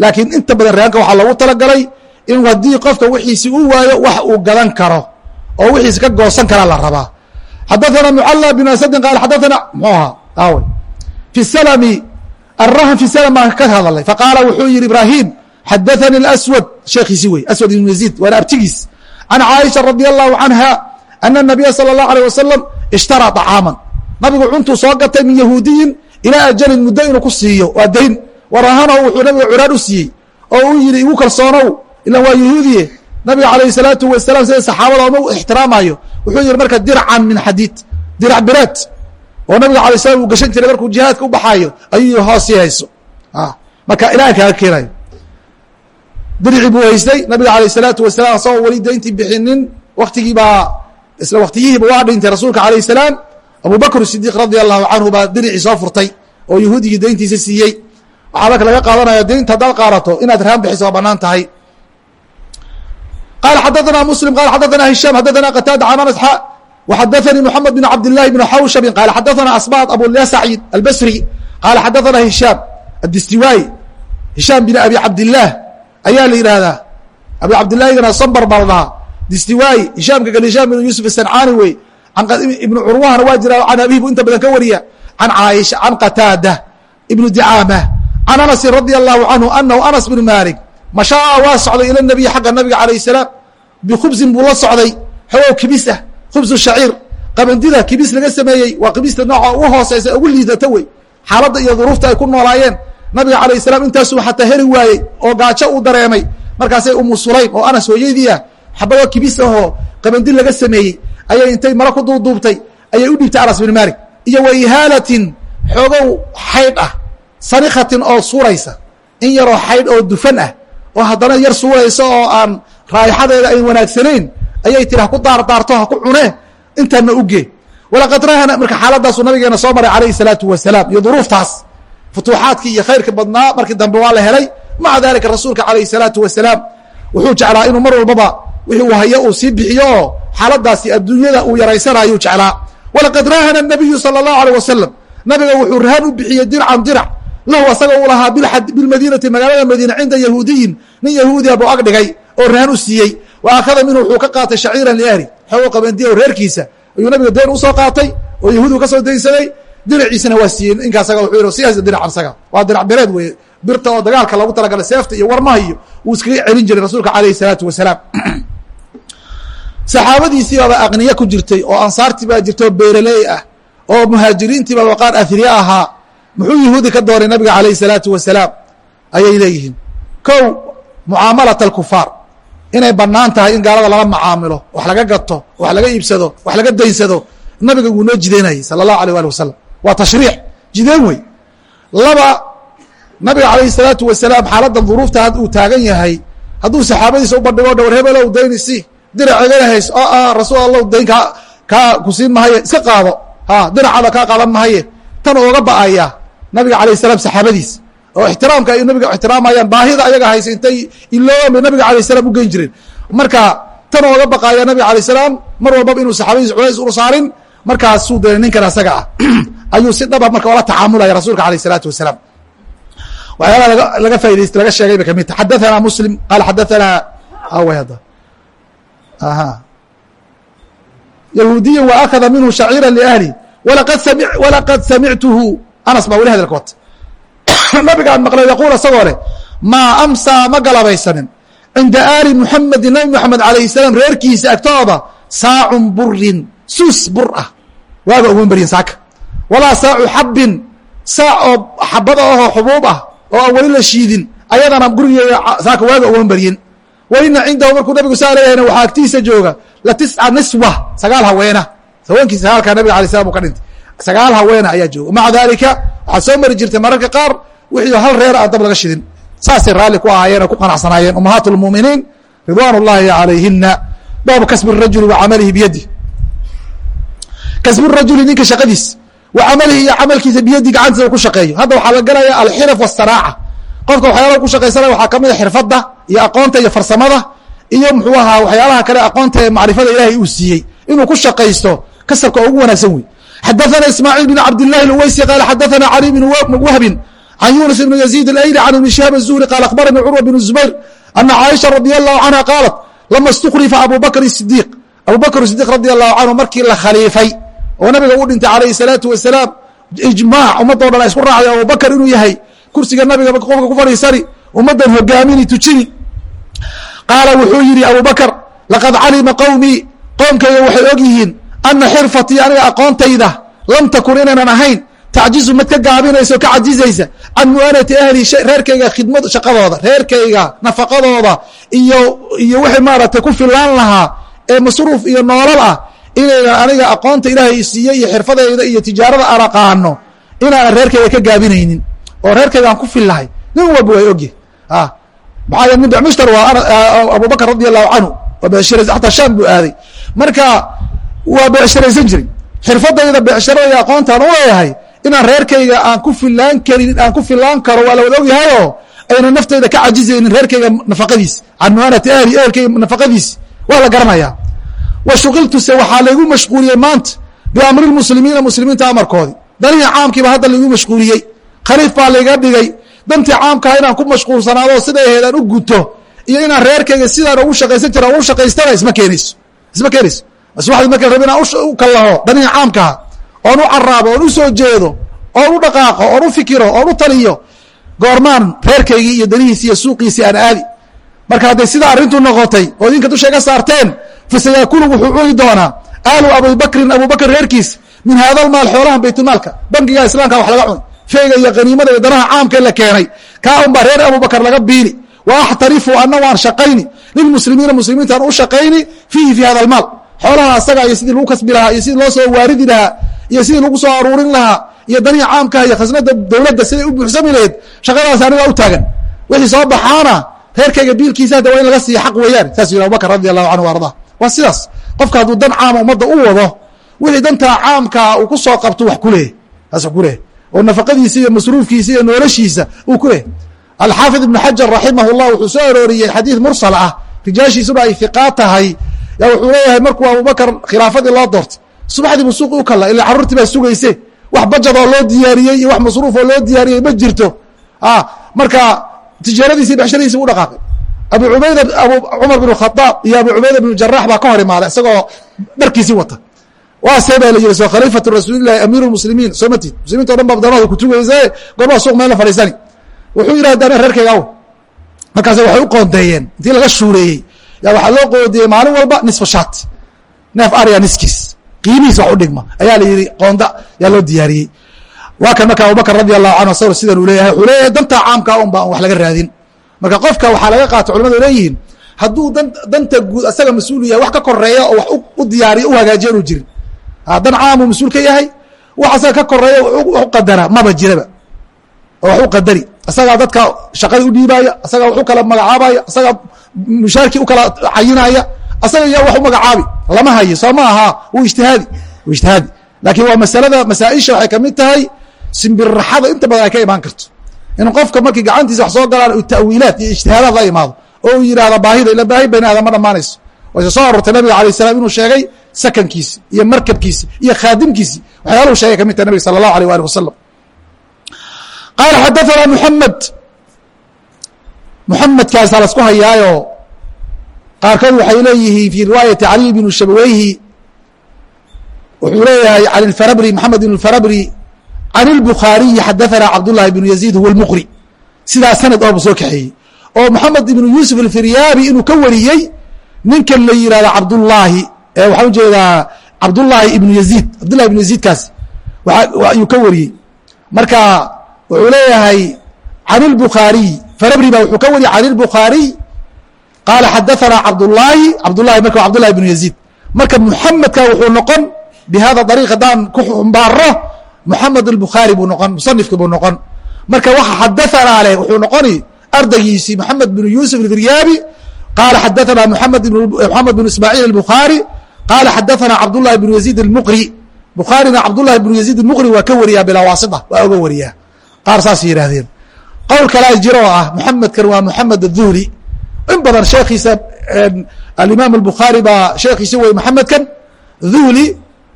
laakiin inta badan rahanka waxaa loogu talagalay in haddii qofka wixiisi u waayo wax uu gadan karo oo wixiisi ka goosan karaa la rabaa xadaثana mucala bin asadin qaal xadaثana mxuu ahaa aw fi slmi الrahn fi slm baan ka hadalay faqaala wuxuu yihi ibrahim xadaثani اأswad sheekiisi wey aswad ibn yaziid waana abtigiis can caaisha radi allahu canha ana الnabiya salى الlahu alيه wasalam ishtaraa acaaman nabigu cuntuu soo gatay min yahuudiyin ilaa ajalin muddo inuu ku siiyo waa dayn. Warahanow wuxuu nabiga curaan u siiyey oo uu yidhi igu kalsoonow ilan waa yahuudiye. Nabiga calayhi salaatu wasalaam sida saxaabada oma u ixtiraamayo wuxuu yidhi marka dircan min xadiid dirac biraad oo nabiga alay slam uu gashan jiray markuu jihaadka u baxaayo ayuu hoos sii hayso. Ah, marka ilaha kaaga keenayo. Dirci buu haystay nabiga calayh salaatu wasalaam asagoo weli dayntii bixinin waktigii baa isla waqtiyihiiba waa dhintay rasuulka alayh salaam. Abu bakr sidiiq radia allahu canhu baa diricii soo furtay oo yahuudigii dayntiisa siiyey. Waxaa marka laga qaadanaya daynta hadaad qaadato inaad raan bixiso waa bannaan tahay. Qaala xadaanaa muslim qaala xadaanaa hishaam xadaanaa qataada can anas xa waxadaanii moxamed bin cabdillahi bn xawshabin qaala xadaanaa asmaad abulyasaciid albasri qaala xadaanaa hishaam adistiwaayi hishaam bin abi cabdillaah ayaa la yidhaahdaa. Abi cabdillaahigana sambar baa la dhahaa distiwaayi hishaamka gel hishaam binu yuusuf asancaani wey ibnu curwahana waa jira can abihi buu inta badan ka wariya can caaisha can qataada ibnu dicaama can anasin radia allahu canhu anahu anas bnu maalik mashaaa waa socday ila nabiyi xagga nabiga calayh salaam bikhubsin buu la socday xoogow kibis ah khubsu shaciir qabandida kibis laga sameeyey waa kibista nooca ugu hooseysa ugu liidata wey xaaladda iyo duruufta ay ku noolaayeen nabiga calayh salaam intaasuu xataa heli waayey oo gaajo uu dareemay markaasay umu sulaym oo anas hooyeydiiah xabadoo kibis ahoo qabandi laga sameeyey ayay intay mala ku duuduubtay ayay u dhiibtay anas bin malik iyo wa ihaalatin xoogow xaydh ah sanikatin oo suuraysa in yaroo xaydh oo dufan ah oo haddana yar suuraysa oo aan raayixadeeda ayn wanaagsanayn ayay tiri haku daardaarto haku cunee intaana ugee walaqad rahana marka xaaladaasuu nabigeena soo maray alayhi salaatu wasalaam iyo duruuftaas futuuxaadkii iyo khayrka badnaa markii dambe waa la helay maca dalika rasuulka alayhi salaatu wasalaam wuxuu jeclaa inuu mar walbaba wixii uu hayo uu sii bixiyo oo xaaladaasi adduunyada uu yaraysanayuu jeclaa. Walaqad rahana nabiyu sala allahu aleyh wasalam nabiga wuxuu rahan u bixiyey dircan dirac. Lahu asaga uu lahaa bilmadiinati magaalada madiina cinda yahuudiyin. Nin yahuudiya buu ag dhigay oo rahan u siiyey. Wa akhada minhu wuxuu ka qaatay shaciiran liahli xoogo qabandiya oo reerkiisa. Ayuu nabiga deen u soo qaatay oo yahuudigu ka soo daynsaday diraciisana waa siiyey ninka asaga wuxuu yihi siyaas diracan asaga. Waa dirac bereed wey birta oo dagaalka loogu talagalay seefta iyo warmaha iyo wuu iskaga celin jiray rasuulka alayh salaatu wasalaam saxaabadiisii baaba ku jirtay oo ansaartii baa jirta oo beeraley ah oo muhaajiriintii baaba qaar athirye ahaa muxuu yahuudi ka dooray nabiga calayhi salaatu wasalaam ayay leeyihiin. Kow mucaamalata alkufaar inay bannaan tahay in gaalada lala macaamilo wax laga gato wax laga iibsado wax laga daysado nabiga wuu noo jideynayay sala allahu aleyh ali wasalam waa tashriix jideen wey laba nabiga calayhi salaatu wasalaam xaaladda duruufta uu taagan yahay hadduu saxaabadiisa u bandhigo dhowr hebelo daynisi dirac igana hays oo ah, ah rasuul allahu dayn kaa kaa ku siin mahaye iska qaado. Ha diracada kaa qaadan mahaye. Tan ooga ba'aya nabiga calayh salaam saxaabadiis. Oo ixtiraamka ay nabiga ixtiraamayaan baahida ayaga haysa intay ilooba nabiga calayh salaam u geyn jireen marka tan ooga baqaaya nabiga calayh salaam mar walbaba inuu saxaabadiis culays ula saarin markaasuu deenay ninkan asaga ah. Ayuu si dhaba ah marka ola tacaamulaya rasuulka alayh isalaatu wasalaam. Waxyaalaha laga faaidayst laga sheegay bay ka mid tahay. Xadaanaa muslim qaala xadaanaa ah, aha. Yahuudiya wa akada minhu shaciira liahli walaqad samictuhu anas baa weli hadalka wata nabigaan maqlay yaquul isagoo leh maa amsaa ma galabaysanin cinda aali muxamedi nabi moxamed alayh salaam reerkiisa agtooda saacun burin suus bur ah. Waaga uguma beryin saaka walaa saacu xabbin saac oo xabada ahoo xubuub ah oo aan weli la shiidin ayadana gurigeeda saaka waaga uguma beryin wina cindahu markuu nabigu saa leeyahayna waxaa agtiisa jooga. La tisca niswa sagaal haweena. Haweenkii sagaalkaa nabiga alay slam u ka dhintay. Sagaal haweena ayaa jooga. Maca daalika waxaad soo mari jirtay mararka qaar wixii hal reer aan dab laga shidin. Saasay raalli ku ahaayeen oo ku qanacsanaayeen ummahaat lmuuminiin ridwaan اllahi calayhina baabu kasbi rajuli wa camalihi biyadi. Kasbu rajuli ninka shaqadiis wa camalihi iyo camalkiisa biyadi gacantiisa u ku shaqeeyo. Hadda waxaa la galayaa alxiraf wasanaaca qofka waxyaalaha ku shaqaysanaya waxaa kamid a xirfadda iyo aqoonta iyo farsamada iyo muxuu ahaa waxyaalaha kale aqoonta ee macrifada ilaahay uu siiyey inuu ku shaqaysto kasabka ugu wanaagsan wey xadaثana ismaaciil bn cabdillahi اlweysi qaala xadaثana cali bn wahbin can yunis bn yaziid alayli can ibni shihaab الzuhri qaala akhbaranii curwa bn zubayr ana caaisha radi allahu canha qaalat lama اstukrifa abu bakr sidiiq abu bakr sidiq radi allahu canhu markii la khaliifay oo nabiga u dhintay alayh الsalaatu wasalaam ijmaac ummadoo dhan ay isku raacday abubakr inuu yahay kursiga nabiga qofka ku fadhiisani ummaddan hogaamini tujini. Qaala wuxuu yidhi abubakr laqad calima qowmii qoomkayga waxay og yihiin ana xirfatii aniga aqoontayda lam takun inaynan ahayn. Tacjizu mad ka gaabinaysa ka cajizaysa. Can mu'anati ahli reerkayga khidmad shaqadooda reerkayga nafaqadooda iyo iyo wixii maaragtay ku filaan lahaa ee masruuf iyo noolal ah inaynan aniga aqoonta ilaahay siiyey iyo xirfadayda iyo tijaarada aan aqaano inaanan reerkayga ka gaabinaynin oo reerkayga aan ku fillahay. Nin walba way ogyahy maxaa nin becmushtar waa abubakr radi allahu canhu waa becshira xataa shaam buu aaday. Marka waa becshiraysan jiray. Xirfadayda becsharada iyo aqoontaan u leeyahay inaan reerkayga aan ku filaan karin aan ku filaan karo waa la wada ogyahayoo ayna naftayda ka cajizaynin reerkayga nafaqadiis. Can ahli ehelkayga nafaqadiis. Waa la garanayaa. Wa shuqiltuse waxaa laygu mashquuliyey maanta biamri lmuslimiina muslimiinta amarkoodii danihii caamkiiba hadda laygu mashquuliyey khaliif baa layga dhigay. Dantii caamkaha inaan ku mashquulsanaado siday ahayd aan u guto iyo inaan reerkayga sidaan ugu shaqaysan jira ugu shaqaystana isma keenayso isma keenayso masbaxdii marka rab inaan u kallaho danihii caamkaha oon u caraabo oon u soo jeedo oon u dhaqaaqo oon u fikiro oon u taliyo goormaan reerkaygii iyo danihiisi iyo suuqiisii aan aadi. Marka hadday sidaa arrintu noqotay oo idinka dusha saarteen fasayaakunu wuxuu cuni doonaa aalu abibakrin abubakr reerkiis min haada lmaal xoolahan baytulmaalka bangiga islaamka wax laga cuni feega iyo haniimada iyo danaha caamka la keenay. Kaa un baa reer abubakr laga biili wa axtarifu ana waan shaqayni. Lilmuslimiina muslimiintaan u shaqayni fiihi fi hada almaal xoolaha asaga iyo sidii lagu kasbi lahaa iyo sidii loo soo waaridi lahaa iyo sidii lagu soo aruurin lahaa iyo danihii caamkaha iyo khasnada dowladda siday u buuxsami laheyd shaqadaas anigaa u taagan. Wixii soo baxaana reerkayga biilkiisa hadda waa in laga siiya xaq weeyaan saas yiri abubakr radi allahu canhu arda waa sidaas. Qofka hadduu dan caama ummadda u wado wixii dantaa caamkaa uu ku soo qabto wax kuleeyahy taas wax kuleeyahy oo nafaqadiisa iyo masruufkiisa iyo noloshiisa uu ku leeyahy alxaafid ibnu xajar raximah llah wuxuu soo arooriyey xadiid mursal ah rijaashiisuna ay hiqaad tahay. Yaa wuxuu leeyahay markuu abubakr khilaafadii loo doortay subaxdii buu suuqi u kalla ila carruurtii baa sugayse wax bajad oo loo diyaariyey iyo wax masruuf oo loo diyaariyey ma jirto. Marka tijaaradiisi becshadiisi u dhaqaaqay. Abu ubayda abu cumar bn khaaab iyo abu cubayda bn jarax baa ka hor imaaday isagoo dharkiisii wata waa see baa la yiri soo khaliifatu rasuulilahi amiir muslimiin. Soo matid muslimiinta o dhan ba danahooda kutugaysa gormaa suuq meel la fadhiisani. Wuxuu yidhahda ana reerkayga markaas waxay u qoondeeyeen intii laga shuureeyey. Yaa waxaa loo qoondeeyey maalin walba nisfa shaat. Neef arya niskiis. Qiimihiis wax u dhigma. Ayaa la yidhi qoonda yaa loo diyaariyey. Waa kan marka abubakr radi allahu canhu sawr sidan uu leeyahay wuxuu leeyahay dantaa caamkaa un baa wax laga raadin. Marka qofka waxaa laga qaata culamadu leeyihiin hadduu danta guud asaga mas'uul yahay wax ka koreeya oo wax u diyaariya u hagaajiya inu jirin dan caamuu mas'uul ka yahay wax asaga ka koreeya wax u qadara maba jiraba. Oo wax u qadari. Asagaa dadka shaqadii u dhiibaya asagaa wax u kala magacaabaya asagaa mushaarkii u kala cayinaya asaga yaa wax u magacaabi. Lama hayo soo ma aha u ijtihaadi u ijtihaadi. Laakiin waa masalada masaaisha waxay ka mid tahay simbirraxada inta badan ay ka imaan karto. In qofka markii gacantiisa wax soo galaan tawiilaad iyo ijtihaadaad la imaado oo uu yidhahda baahida ila baahi bani aadam ma dhamaanayso wayse soo aroortay nabiga alay salam inuu sheegay sakankiisi iyo markabkiisi iyo khaadimkiisi waxyaaluhu sheegay kamid tahay nabiga sala allahu alيh alih wasalam qaala xadaثana muxamed muxamedkaasaa lasku hayaayo qaarkood waxay leeyihiin fi riwaayati caliy bn shabaweyhi wuxuu leeyahay an اfarabri maxamed bn اfarabri can اlbukhaariyi xadaثana cabdullahi bnu yaziid huwa اlmuqri sidaa sanad oobu soo kaxeeyey oo moxamed ibnu yuusuf alfiryaabi inuu ka wariyey ninkan la yihahdo cabdullaahi waxaa u jeedaa cabdulaahi ibnu yaziid. Cabdullahi ibnu yaziidkaas. Ayuu ka wariyey. Marka wuxuu leeyahay can اlbukhaariy farabri ba wuxuu ka wariyey can اlbukhaariy qaala xadaanaa cabdulaahi cabdulahi marka cabdullahi ibnu yaziid. Marka muxamedka wuxuu noqon bi hada haddaan ku xumbaaro muxamed albukhaari buu noqon musanifki buu noqon. Marka waxa xadaanaa leh wuxuu noqoni ardaygiisii moxamed binu yuusuf alfiryaabi. Qaala xadaanaa mamed bnu ismaaciil albukhaari qaala xadaanaa cabdullahi bnu yaziid almuqri bukhaarina cabdullahi bnu yaziid almuqri waa ka wariyaa bilaa waasita waa oga wariyaa qaar saasay yidhaahdeen qowl kalaa jiro ah moxamedkan waa moxamed aduhli in badan sheekhiisa alimaam albukhaari baa sheekhiisi wey moxamedkan duhli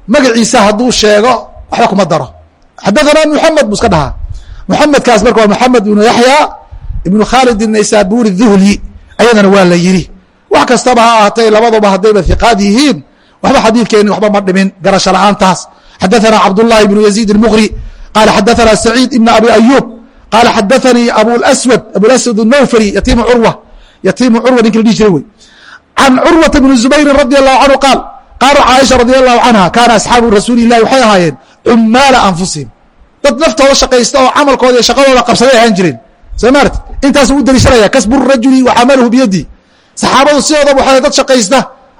magaciisa hadduu sheego waxba kuma daro xadaanaa moxamed buu iska dhahaa moxamedkaas marka waa moxamed ibnu yaxya ibnu khaalid naysaburi duhli ayadana waa la yidhi wax kastaba ha ahaatay labaduba haddayba hiqaad yihiin waxba xadiidkeeni waxba ma dhimin. Garasho la'aantaas. Xadaanaa cabdullahi ibnu yaziid almuqri qaala xadaanaa saciid ibn abi ayub qaala xadaanii abulaswad abulaswad الnawfari yatiimu curwa. Yatiimu curwa ninki la dhihi jiray wey. Can curwata bni zubayrin radi allahu canhu qaal qaala caaisha radi allahu canha kaana asxaabu rasuuli illahi waxay ahaayeen cumaala anfusihim. Dad naftooda shaqaysta oo camalkooda iyo shaqadooda qabsaday ahaan jireen. Soo maarti intaasuu u daliishanaya kasbu rajuli wa camaluhu saxaabadu sidoodaba waxay dad shaqaysta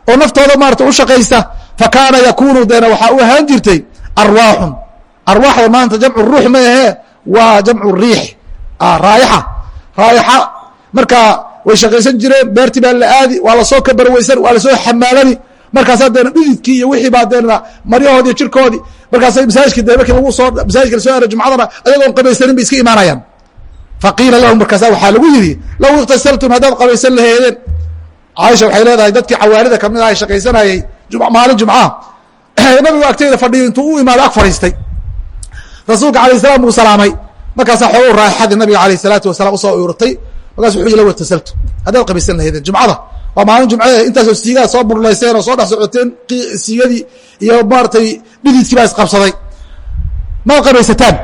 oo naftooda maarata u shaqaysta fa kaana yakunu deena waxaa u ahaan jirtay arwaaxun arwaaxda maanta jamcu ruux ma ahee waa jamcu riix raayaxa. Raayaxa marka way shaqaysan jireen beertii baa la aadi waa la soo kabarweysan waa la soo xamaalani. Markaasaa deena dhididkii iyo wixii baa deena maryahoodi iyo jirkoodii markaasay masaajidka de markii lagu soo masaajidka la soo aaro jumcadana ayagoon qabaysanin bay iska imaanayaan. Faqiila lahum markaasa waxaa lagu yidhi low iktasaltum haddaad qabaysan laheedeen caaisha waxay leedahay dadkii cawaalida ka mid ah shaqaysanayay maalin jumcaha nabigu agteyda fadhiyo intuu u imaado ag fadhiistay. Rasuulka alayh salaam buu salaamay. Markaasaa xoogu raaxadii nabiga alayh salaatu wasalaam u soo urtay markasu wuxuu yii low iktasaltum haddaad qabaysan laheedeen jumcada waa maalin jumcee intaasoo siigaa soo burlayseen oo soo dhex socoteen siigadii iyo maaratay dhididkii baa isqabsaday. Maad qabaysataan?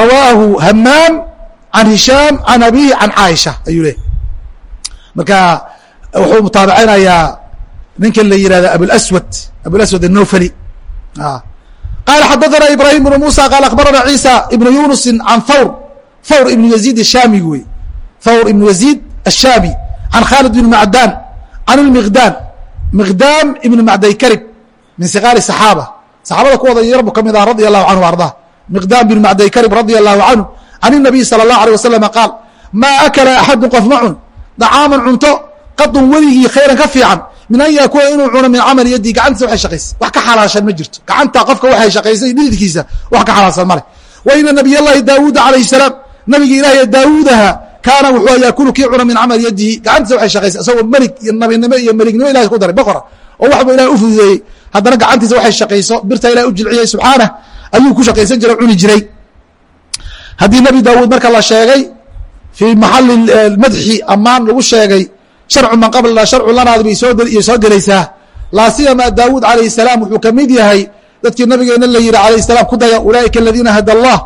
Rawaahu hamaam can hishaam can abihi can caaisha ayuu leey marka wuxuu mutaabacinayaa ninkan la yihahda abulaswad abulaswad anofali ah. qaala xadathana ibrahim bnu musa qaala akbarana ciisa ibnu yunusin can thawr. Thawr ibnu yaziid ashaami wey thawr ibnu yaziid ashaami can khaalid bn macdan can lmiqdam miqdaam ibn macdaykarib min siqaari saxaaba. Saxaabada kuwooda yar ka mid ah radi allahu canhu arda miqdaam bn macdaykarib radia allahu canhu can nabiy sala اllahu alيh waslama qaal maa akala axadu qof ma cun dacaaman cunto qadun weligii khayran ka fiican. Min an yakuuna inuu cuno min camali yadii gacantiisa waxay shaqaysa wax ka xalaashan ma jirto. Gacanta qofka waxay shaqaysay dhididkiisa wax ka xalaalsan ma leh. Wa ina nabiy llahi daawuuda calayh salaam nabigi ilaahiy daawuudaha kaana wuxuu yaakulu kii cuna min camali yadihi gacantiisa waxay shaqaysa isagoo melig iyo nabinimo iyo melignimo ilahay ku daray boqora. Oo waxba ilahay u fududeeyey. Haddana gacantiisa waxay shaqayso birta ilahay u jilciyey subxaanah ayuu ku shaqaysan jiray cuni jiray. Haddii nebi daawuud marka la sheegay fii maxali madxi ammaan lagu sheegay sharcu man qablana sharcu lanaad bay sooiyo soo gelaysaa laa siyama daawuud calayh salaam wuxuu ka mid yahay dadkii nabigeena la yihi alayh salaam ku daya ulaaئika aladiina hada allah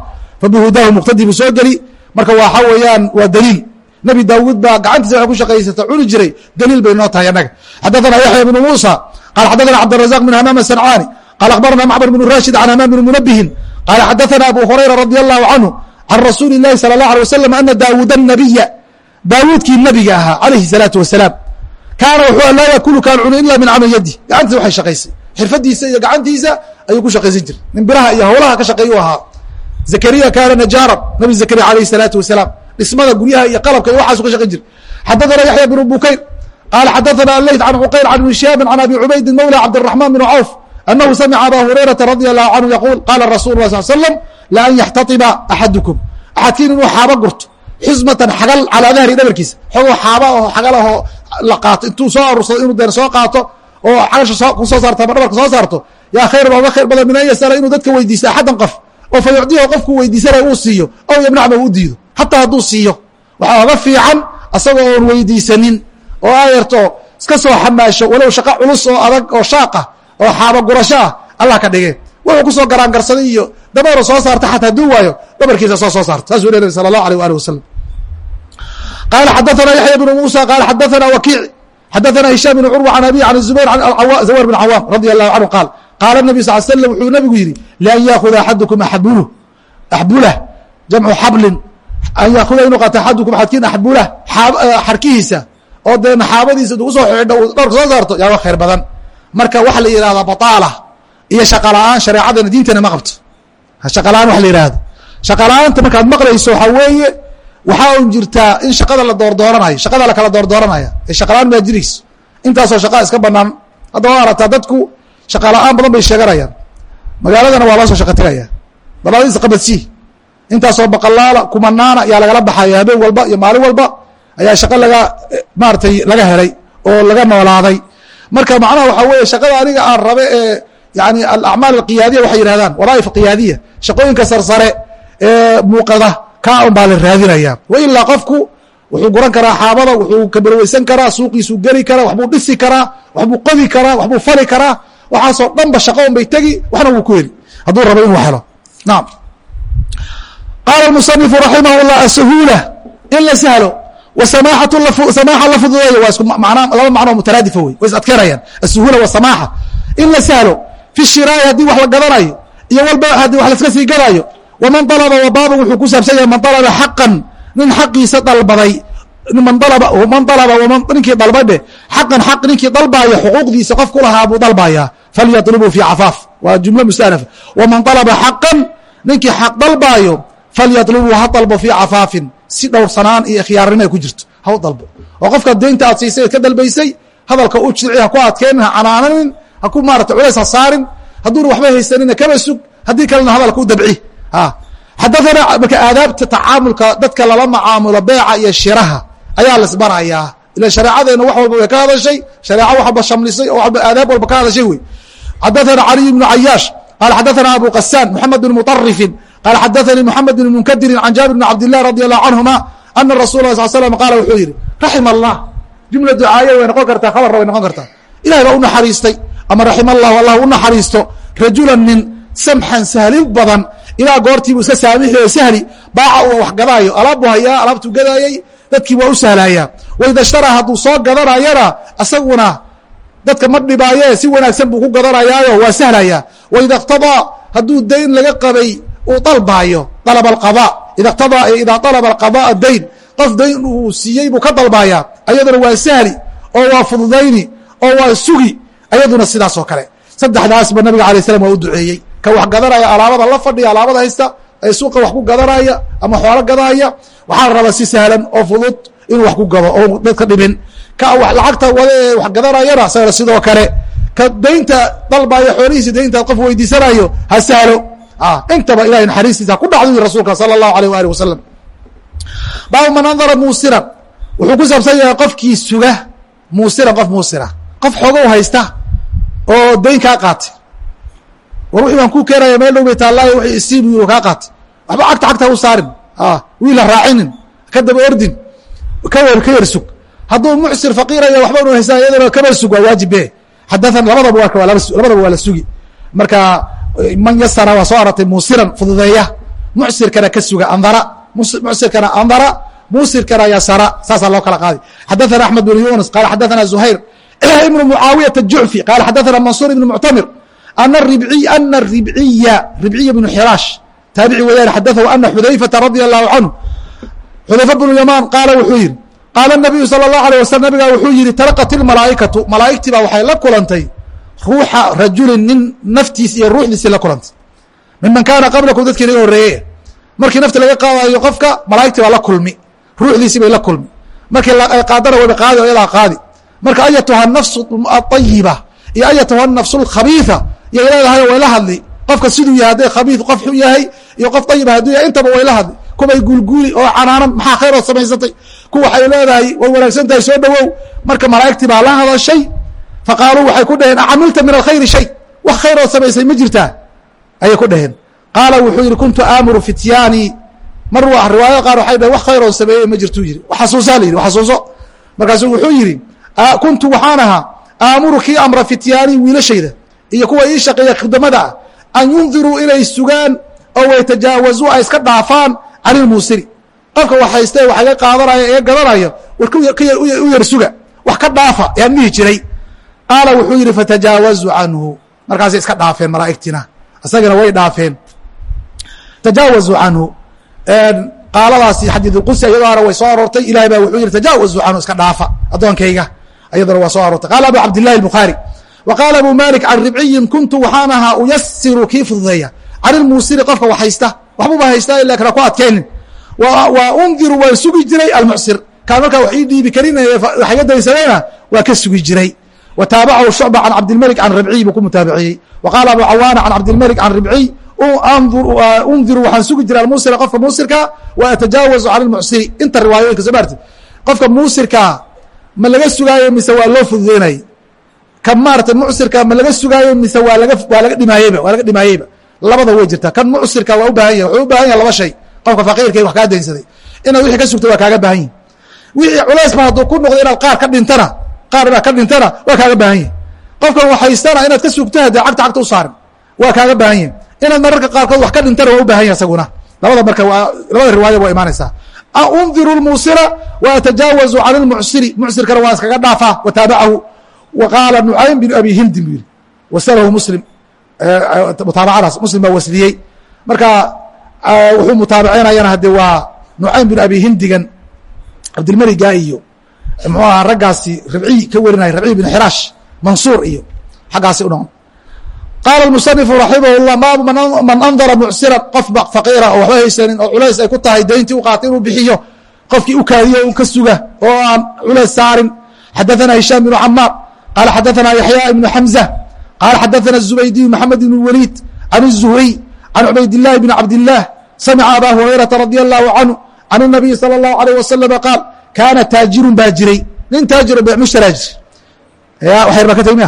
fabihudahu muqtadi buu soo geli marka waxa weeyaan waa daliil nebi daawuud baa gacantiisa waxay ku shaqaysata cuni jiray daliil bay noo tahay annaga xadaثana yaxya bnu muusa qala xadaثana cabdالrazaq bn hamaam asancani qala akhbarana macmar bn rashid can hamaam bn munabihin qala xadaثana abu hurayra radi allahu canhu can rasuuli اlahi salى اlه alيه wasalam ana daawuud الnabiya daawuudkii nabiga ahaa calayhi salaatu wasalaam kaana wuxuu laa yakulu kaan cunu ilaa min camal yadi waxay shaqaysay. Xirfadiisa iyo gacantiisa ayuu ku shaqaysan jiray. Nin biraha iyo howlaha ka shaqeeyu ahaa. Zakariya kaana najaaran nabi zakariya alayhi salaatu wasalaam. Dhismada guryaha iyo qalabka iyo waxaasu ka shaqayn jiray. Xadathana yaxya binu bukayr qaala xadathana aleyt can cuqayl can ibni shihaabin can abi cubaydin mawla cabdiraxmaan binu cawf anahu samica aba hurayrata radia allahu canhu yaquul qaala rasul lah sal slam la an axadukum axadkiin inuu xaabo gurto xismatan xagal calaa dahri dhabarkiisa. Xogoo xaaba oo xagal ahoo la qaato intuu soo arursado inuu deen soo qaato oo xagasha ku soo saarto ama dhabarka soo saarto yaa khayran ooga khayr badan min an yasala inuu dadka weydiisto axaddan qof oo fa qofku weydiisanaya uu siiyo aw yamnacma u diido hataa hadduu siiyo. Waxaa oga fiican asagoo oon weydiisanin oo aayarto iska soo xamaasho walow shaqo culus oo adag oo shaaqah oo xaaba gurasho ah allah ka dhige wuxuu ku soo garaangarsaday iyo dabar soo saarta xataa haduu waayo dhabarkiisa soo soo saarta. Saasuu le sal allah alيh ali waslm qaala xadaana yaxya bnu musa qaala xadaana wakiic xadaana hishaam bn curwa an abi an zubayr an zawar bn cawaam radi allahu canhu qaal qaala nabi sal slm wuxuu nabigu yidhi lian yaakuda axadukum abul axbulah jamcu xablin an yaakuda inuu qaata axadukum xadkiin axbulah eh, xarkihiisa oo dee naxaabadiisa intuu ku soo xidho dhowrka soo saarto. Yaa wa khayr badan. Marka waxa la yidhahdaa bataala iyo shaqo la'aan shareecadana diintana ma qabto shaqa la'aan waxa la yihahdo shaqa la'aanta markaad maqlayso waxaa weeye waxaa un jirtaa in shaqada la doordooranayo shaqada la kala doordooranaya ee shaqa la'aan baa jirayso intaasoo shaqaa iska banaan hadda waa aragtaa dadku shaqa la'aan badan bay sheeganayaan magaaladana waa loo soo shaqa tegaya dabadiisa qabadsii intaasoo baqalaala kumanaana ayaa lagala baxaya habeen walba iyo maalin walba ayaa shaqo laga maaratay laga helay oo laga noolaaday. Marka macnaha waxaa weeye shaqada aniga aan rabe ee yani alacmaal alqiyaadiya waxay yihahdaan wadaaif qiyaadiya shaqooyinka sarsare ee muuqada kaa un baa la raadinaya. Wa ilaa qofku wuxuu guran karaa xaabada wuxuu kabarweysan karaa suuqiisuu geli karaa waxbuu dhisi karaa waxbuu qodi karaa waxbuu fali karaa. Waxaasoo dhanba shaqo un bay tegi waxna wuu ku heli. Hadduu rabo inuu helo. Naam. Qaala musanifu raximah llah asahuula in la sahlo wasamaaxa la fududeeyo waa laba macnoo mutaraadifa wey way is adkeynayaan asuhuula wasamaaxa in la sahlo fi shiraa'i haddii wax la gadanayo iyo walba wax laska sii gadaayo waman dalaba wabaaba wuxuu ku saabsan yahay man dalaba xaqan nin xaqiisa dalbaday man dalaba man dalaba waman ninkii dalbay dheh xaqan xaq ninkii dalbaaya xuquuqdiisa qof ku buu dalbayaa falyatlubuu fi cafaaf waa jumlo mustaanafa waman dalaba xaqan ninkii xaq dalbaayo falyatlubuu ha dalbo fii cafaafin si dhowrsanaan iyo ikhyaarnimo ay ku jirto ha u dalbo. Oo qofka deynta aad siisay eed ka dalbaysay hadalka u jilci ha ku adkeenin ha canaananin ha ku maarata culays ha saarin hadduuna waxba haysanina kaba sug. Haddii kalena hadal ku dabci. Xadaanaa marka aadaabta tacaamulka dadka lala macaamulo beeca iyo shiraha ayaa lasbarayaa ila shareecadeena wax walba way ka hadashay shareeco waxba shamlisay oo waba aadaab walba ka hadashay wey. Xadaana caliy bnu cayaash qaala xadaana abu qasaan moxamed bn muطarifin qaala xadaanii moxamed bn munkadirin can jaabir bn cabdilah radi allahu canhuma ana rasul lah sal slam qaala wuxuu yidhi raxima allah jumla ducaaye way noqon kartaa khabarna way noqon kartaa. Ilahay baa u naxariistay ama raxima اllah allah u naxariisto rajula nin samxan sahlin badan ilaa goortiibuu iska saamixi oo sahli baaca uu wax gadaayo alaab hayaa alaabtuu gadaayey dadkii waa u sahlayaa. Waida shtaraa hadduu soo gadanayana asaguna dadka ma dhibaaye si wanaagsan buu ku gadanayaayo waa sahlayaa waida اqtadaa hadduu dayn laga qabay uu dalbaayo alaba alqada ida qtadaa idaa alaba alqada'a dayn qof dayn uu siiyey buu ka dalbayaa ayaduna waa sahli oo waa fududayni oo waa sugi ayaduna sidaas oo kale. Saddexdaasba nabiga alay slam waa u duceeyey. Ka wax gadanaya alaabada la fadhiya alaabada haysta ee suuqa wax ku gadanaya ama xoolo gadaaya waxaa rabaa si sahlan oo fudud inuu wax ku gado oo dadka dhibin. Ka lacagta wada ee wax gadanayana isagana sidoo kale. Ka daynta dalbaya xoolihiisi daynta qof weydiisanayo ha sahlo. Intaba ilahay naxariistiisa ku dhacdo yiri rasuulka sala allahu alayh waali wasalam baabu man andara muusiran wuxuu ku saabsan yahay qofkii suga muusiran qof muusira. Qof xoogow haysta oo dayn kaa qaatay. War wixii baan ku keenaya meel dhow bay taallaayo wixii isiibu kaa qaatay. Waxba cagta cagta u saarin. Wiil ha raacinin ka daba ordin ka ka yar sug. Hadduu mucsir faqiiraya waxba unu haysan iyadana kaba sug waa waajib be xadahan labadaba waa labadaba waa la sugi. Marka man yasara waa soo aratay muusiran fududeeya. Mucsirkana ka suga andara. Mucsirkana andara. Muusirkana yasara saasaa loo kala qaaday xadaثana axmed bn yunus qala xadaثana zuhayr ibn mucaawiyaة الjucfi qala xadaثana mansuur ibn muctamir ana ribciya ribciya bnu xiraash taabici weyaan xadaثahu ana xudayfata radi allahu canhu xudayfa bnu yamaan qaala wuxuu yihi qaala nabiyu sala اllahu alيه waslm nabigaa wuxuu yihi talaqat ilmalaa'ikatu malaa'igtii baa waxay la kulantay ruuxa rajulin nin naftiis iyo ruuxdiisii la kulantay miman kaana qablakum dadkii naga horreeye markii nafti laga qaadayo qofka malaa'igtii baa la kulmi ruuxdiisii bay la kulmi markii qaadana wayba qaadi o yadaa qaadi marka ayatuha nafsu ayiba iyo ayatuha nafsu lkhabiiثa yay leedahay way la hadli qofka siduu yahay hadday khabiiث qof xun yahay iyo qof ayiba hadduu yahay intaba way la hadli. Kuway guulguuli oo canaanan maxaa khayrood samaysatay? Ku waxay leedahay way wanaagsan tahay soo dhowow marka malaa'igtii baa la hadashay faqaaluu waxay ku dhaheen acamilta min alkhayri shay? Wax khayrood samaysay ma jirtaa? Ayay ku dhaheen. Qaala wuxuu yihi kuntu aamuru fityaani. Mar riwaayada qaar waxay dhaheen wax khayrood sameeyey ma jirtuu? Yihi xasuusaa la yidhi xasuuso. Markaasuu wuxuu yidhi kuntu waxaan ahaa aamuru kii amra fityaani wiilashayda iyo kuwa ii shaqeeya khidamada ah an yundiruu inay sugaan oo waytajaawazuu ay iska dhaafaan can ilmuusiri qofka wax haystee wax iga qaadanaya iga gadanayo u yar suga wax ka dhaafa yaan dhihi jiray. Qaala wuxuu yidhi fatajaawazuu canhu. Markaasay iska dhaafeen malaa'igtina isagana way dhaafeen. Tajaawazuu canhu. Qaaladaasi xadiidulqudsi iyadaana way soo aroortay ilahay baa wuxuu yihi tajaawazuu canhu iska dhaafa addoonkayga ayadana waa soo aroortay. Qaala abu cabdillahi albukhaari wa qaala abu malik can ribciyin kuntu waxaan ahaa uyasiru kii fududeeya. Can ilmuusiri qofka wax haysta waxbuba haystaa ila kana ku adkaynin wa undiru waan sugi jiray almucsir. Kaan markaa wax ii dhiibi karinaya wax iga daysanayna waa ka sugi jiray. Wa taabacahu shucba can cabdilmalik can ribciy buu ku mutaabiciyey wa qaala abu cawaana can cabdilmalik can ribciy undiru waxaan sugi jiray almuusira qofka muusirka wa atajaawazu can ilmucsiri inta riwaayooyinka soo maarti qofka muusirkaa ma laga sugaayo mise waa loo fududeynay? Kan maarata mucsirka ma laga sugaayo mise waa laga waa laga dhimaayeyba waa laga dhimaayeyba? Labada way jirtaa. Kan mucsirka waa u baahan yahy wuxuu u baahan yahay laba shay. Qofka faqiirka wax kaa daynsaday. Inaad wixii ka sugta waa kaaga baahan yihiin wixii culays ma hadduu ku noqdo inaad qaar ka dhintana qaar inaad ka dhintana waa kaaga baahan yihiin qofkan wax haystana inaad ka sugto haddee cagta cagta u saarin waa kaaga baahan yihiin inaad mararka qaarkood wax ka dhintana waa u baahan yahy isaguna. Labada marka waa labada riwaaya waa imaanaysaa undiru lmuusira wa atajaawazu can ilmucsiri mucsirkana waa iskaga dhaafaa wa taabacahu wa qaala nucaym bin abi hindin buu yihi wasalahu muslim. Mutaabacadaas. Muslim baa wasliyey. Marka wuxuu mutaabaceynayana hadde waa nucaym bin abi hindigan cabdilmeliga iyo muxuu ahaa raggaasi ribciy ka warinaya ribciy bin xiraash mansuur iyo xaggaasi u noqon qaala musanifu raximah llah baabu man andara mucsiran qof faqiira oo waxba haysanin oo culays ay ku tahay dayntii u qaatay inuu bixiyo qofkii u kaadiyo u ka suga oo aan culays saarin xadaثana hishaam bnu camaar qaala xadaثana yaxya ibnu xamza qaala xadaثana zubaydiy maxamed ibn waliid can الzuhriy can cubaydillahi bn cabdillaah samica aba hurayrata radi allahu canhu can الnabiyi salى اllahu alيyh wasalama qaal kaana taajirun baa jiray nin taajiro bmushtaraa jir waxyar baa ka tegi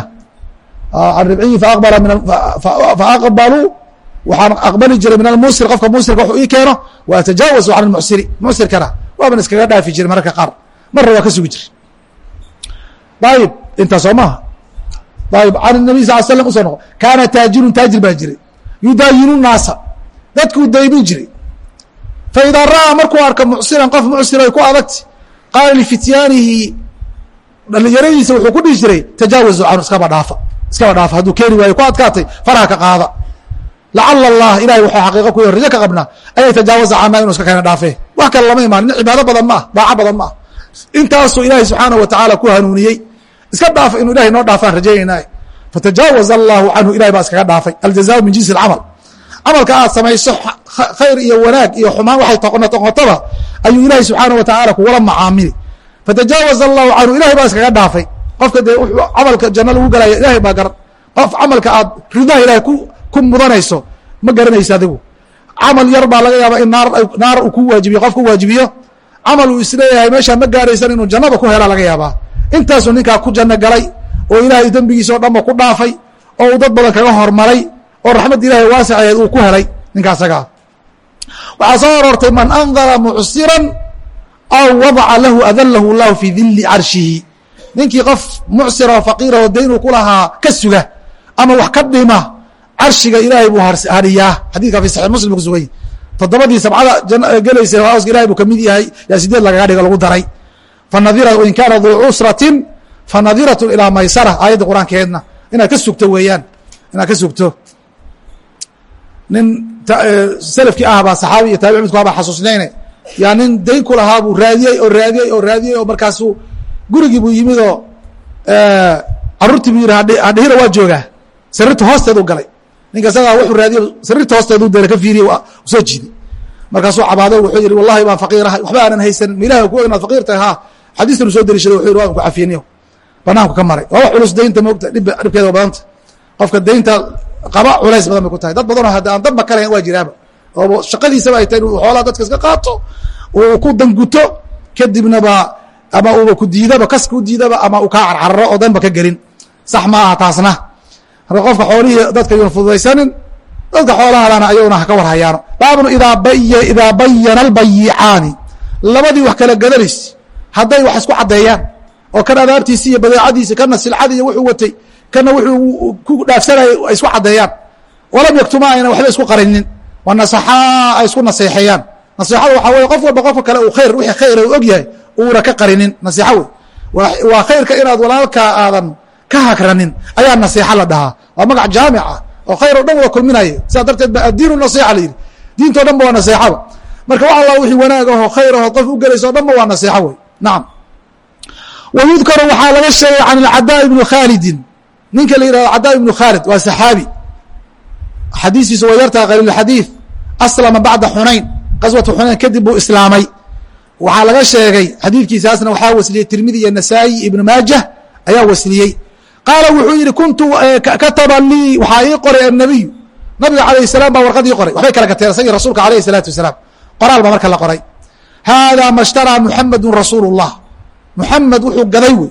can ribciyi faaqbaluu waxaan aqbali jiray min almusir qofka musirka wuxuu ii keeno wa atajaawazu can almucsiri mucsirkana waaban iskaga dhaafi jiray mararka qaar marna waa ka sugi jiray ayib intaa soo maaha ayib can nabiy sal slam u soo noqo kaana taajirun taajir baa jiray yudaayinu naasa dadkuu daymin jiray faidaa ra'aa markuu arko mucsiran qof mucsir ay ku adagti qaala lifityaanihi dhalinyaradiisa wuxuu ku dhihi jiray tajaawazu canhu iskaba dhaafa iskaba dhaafa hadduu keeni waayo ku adkaatay faraha ka qaada. Lacala allah ilahay wuxuu xaqiiqa ku rajo ka qabnaa an yatajaawaza cana inu iska keena dhaafee. Wax kale lama imaan nin cibaado badan ma ah daaco badan ma ah. Intaasuu ilaahay subxaanahu watacaala ku hanuuniyey. Iska dhaafa inuu ilahay noo dhaafaan rajaynayna fatajaawaza allahu canhu ilahay baa iskaga dhaafay. Aljazaau min jinsi alcamal camalka aad samayso khayr iyo wanaag iyo xumaan waxay noqotaba ayuu ilaahay subxaanahu watacaala kugula macaamili. Fatajaawaza allahu canhu ilahay baa iskaga dhaafay qofka dee camalka janno lagu galaya ilahay baa garan. Qof camalka aad ridaha ilahay ku mudanayso ma garanaysa adigu. Camal yar baa laga yaaba in naar uu ku waajibiyo qof ku waajibiyo. Camal uu is leeyahay meeshaa ma gaaraysan inuu jannada ku helaa laga yaabaa. Intaasuu ninkaa ku janno galay oo ilaahay dembigiisa oo dhanba ku dhaafay oo uu dad badan kaga hormaray oo raxmad ilaahay waasiceed uu ku helay ninka asagaa waxaa soo aroortay man andara mucsiran aw wadaca lahu adalahu llahu fii dili carshihi ninkii qof mucsira oo faqiira oo daynuu ku lahaa ka suga ama wax ka dhima carshiga ilaahay buu hariyaa. Xadidka fi saxix muslim ku sugany toddobadii sabcada gelaysa hooska ilahay buu ka mid yahay. Yaa sideed lagaga dhigo lagu daray. Fanadira in kaana duu cusratin fanadiratun ilaa maysara aayadda qur'aankeedna inaad ka sugto weeyaan. Inaad ka sugto. Nin selafkii ah baa saxaabi iyo taabici midku baa xasuusnayne. Yaa nin dayn ku lahaa buu raadiyey oo raadiyey oo raadiyey oo markaasuu gurigii buu yimid oo caruurtii buu yidhi hadhihira waa joogaa. Sarirta hoosteedu galay. Ninka isagaa wuxuu raadiye sarirta hoosteedu deere ka fiiriye soo jiiday. Markaasuu cabaado wuxuu yidhi wallahi baan faqiirahay waxba aanan haysanin ma ilahi ku inaad faqiir tahay ha. Xadiistanu soo dariishaday wuxuu yidhi waan ku cafiyeniyo banaanku ka maray. Waa wax culus daynta moogta dhib dhibkeeda waa badanta qofka daynta qaba culays badan bay ku tahay. Dad badanoo hadda aan danba kalahayn waa jiraaba. Oo shaqadiisaba ay tahay inuu xoolaha dadka iska qaato uu ku danguto kadibnaba ama uuba ku diidaba kas ku diidaba ama uu kaa carcararo oo danba ka gelin. Sax ma aha taasna. Marka qofka xoolihii dadka yuuna fududaysanin dadka xoolahadana ayaguna haka war hayaano baabun idaa bayana albayicaani labadii wax kala gadanays hadday wax isku caddeeyaan oo kan adaabtiisi iyo badeecadiisi kana silcadii iyo wuxuu watay kana wuxuu ku dhaafsanayay ay isku caddeeyaan. Walam yaktumaa ayna waxba isku qarinin. Wanasaxaa ay isku naseexeeyaan naseexada waxaa weye qof walba qofka kale uu khayr wixii khayra uu og yahay uuna ka qarinin naseexo wey waa khayrka inaad walaalkaa aadan ka hagranin ayaa naseexa la dhahaa. Waa magac jaamic ah oo khayr o dhan wada kulminaya sidaa darteed ba addiinu naseexa la yidhi. Diintao dhan ba waa naseexaba marka wax alla wixii wanaag aho khayr aho qof u gelaysa o dhan ba waa naseexo wey nacam wa yudkaru waxaa laga sheegay can alcadaa ibnu khaalidin ninka la yihahdo cadaa ibnu khaalid waa saxaabi. Xadiistiisu waa yartaha qaliilxadiid aslama bacda xunayn. Qaswatu xunayn kadib buu islaamay waxaa laga sheegay xadiidkiisaasna waxaa wasliyey tirmidi iyo nasaa'i ibnu maajah ayaa wasliyey. Qaala wuxuu yidhi kuntu kataba lii waxaa ii qoray annabiyu nabiga calayh salaam baa warqad ii qoray. Waxbay kala gateen isagii rasuulka alayh salaatu wasalaam. Qoraal baa marka la qoray. Haadaa ma muxamedun rasuulu muxamed wuxuu gaday wey.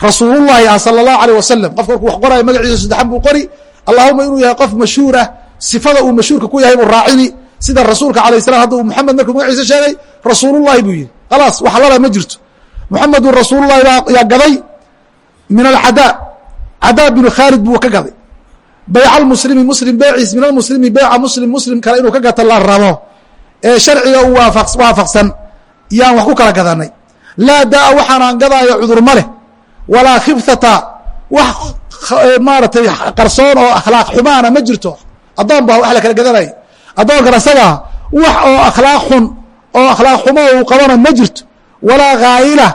Rasuulullahi ah sala allahu aleyh wasalam qofka markuu wax qoraayo magaciisa saddexan buu qori. Allahuma inuu yahay qof mashhuur ah sifada uu mashhuurka ku yahay buu raacini sida rasuulka alayh salam hadda uu muxamed markuu magaciisa sheegay rasuulullahi buu yihi khalaas wax lala ma jirto. Muxamedun rasuulullahi yaa gaday min alcadaa cadaa binu khaalid buu ka gaday. Bayca almuslimi muslim beeciis min almuslimi beyca muslim muslim kale inuu ka gato la rabo. Ee sharciga uu waafaqsan yaan wax ku kala gadanay laa daa waxaanaan gadaayo cudur ma leh. Walaa khibhata wax maaratay qarsoon oo akhlaaq xumaana ma jirto. Addoon ba wax la kala gadanaya addoonkan asagaa wax oo akhlaaq xun oo akhlaaq xumo uu qabana ma jirto walaa ghaayila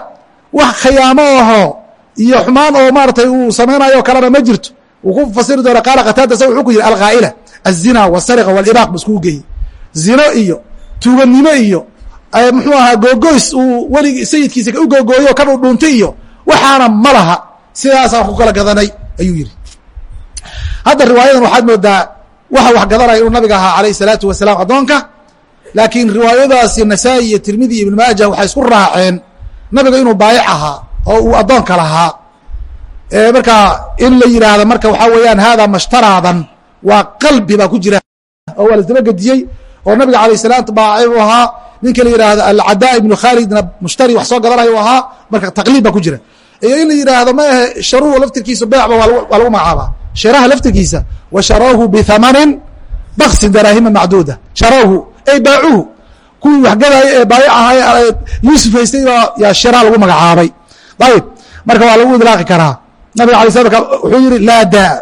wax khiyaamo aho iyo xumaan oo maaratay uu samaynayo kalena ma jirto uu ku fasiri doona qaala qataada sa wuxuu ku yihi alghaa'ila azina wasariqa walibaq bu iskugu geeyey. Zino iyo tuuganimo iyo muxuu ahaa googoys uu weligii sayidkiisa u googooyo kan uu dhuuntay iyo waxaana ma laha. Sidaasaan ku kala gadanay ayuu yihi hadda riwaayadan waxaad moodaa waxa wax gadanaya inuu nabiga ahaa alayh الsalaatu wasalaam addoonka. Laakiin riwaayadaasi nasaa-i iyo tirmidi ibn maaja waxay isku raaceen nabiga inuu baayic ahaa oo uu addoonka lahaa. Marka in la yidhaahdo marka waxaa weeyaan hada mashtaraadan. Waa qalbi baa ku jira oo waa lasdaba gediyey oo nabiga alayh salaam baaci u ahaa. Ninka la yidhaahdo alcadaa ibnu khaalidna mushtari wax soo gadanayo u ahaa. Marka taqliib baa ku jira. Iyo in la yidhaahdo ma ahe laftirkiisa beecba waa lagu magacaabaa sharaha laftirkiisa wa bihamanin baksin daraahima macduuda. Sharaahu ay baacuhu. Kuwii wax gadaya ee baayo ahay yuusuf yaa shara lagu magacaabay. Ayib marka waa lagu idlaaqi karaa. Nabiga alay slam wuxuu yihi laa daa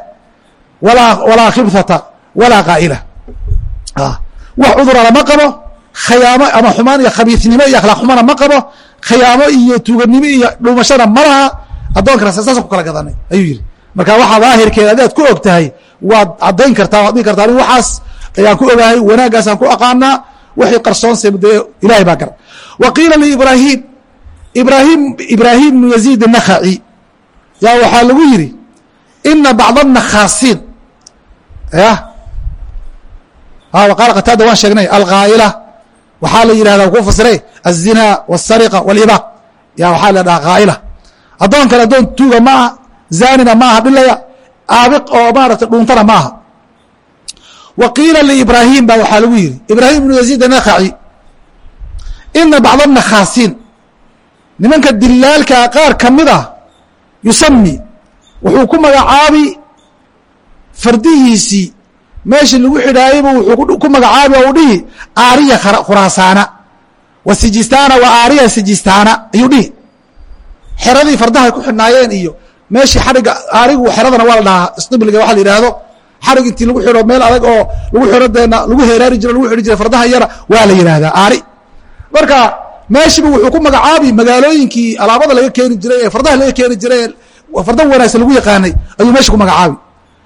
walaa khibhata walaa qaa'ila. Wax cudura lama qabo khayaamo ama xumaan iyo khabiisnimo iyo akhlaaq xumana ma qabo khiyaamo iyo tuuganimo iyo dhumashana ma laha. Addoonka rasasaasa ku kala gadanay ayuu yihi marka waxa daahirkeeda hadaad ku og tahay waad cadayn kartaa waad dhihi kartaa anigu waxaas ayaan ku ogahay wanaaggaasaan ku aqaanaa waxay qarsoonsa muddae ilahay baa gar wa qiila liibraahim ibraahim ibraahim bnu yaziid anakhaci yaa waxaa lagu yidhi ina bacd annakhaasiin ya? Qaala qataada waan sheegnay alqaa'ila waxaa la yidhahdaa kuu fasire azinaa wاsariqa wاliba ya waxaa la dhahaa qaa'ila addoon addoon tuuga ma ah zanina ma aha dhilaya aabiq oo maarata dhuuntana ma aha wa qiila liibraahim ba waxaa lagu yidhi. Ibraahim ibnu yaziid anakhaci ina bacda nakhaasiin nimanka dilaalkaa qaar ka mid ah yusami wuxuu ku magacaabi fardihiisii. Meeshii lagu xidhaayeybu wuxuu ku magacaabi oo u dhihi aariya khuraasaana. Wa sijistaana wa aariya sijistaana ayuu dhihi. Xeradii fardahay ku xidhnaayeen iyo meeshii xariga aarigu xeradana waa la dhahaa. Isdibliga waxa la yidhaahdo xarig intii lagu xidho meel adag oo lagu xidho deena lagu heeraari jiro lagu xidhi jiray fardaha yara waa la yidhaahdaa. Aari. Marka meeshiiba wuxuu ku magacaabi magaalooyinkii alaabada laga keeni jiray ee fardaha laga keeni jiray farda wanaagsan lagu yaqaanay ayuu meesha ku magacaabi.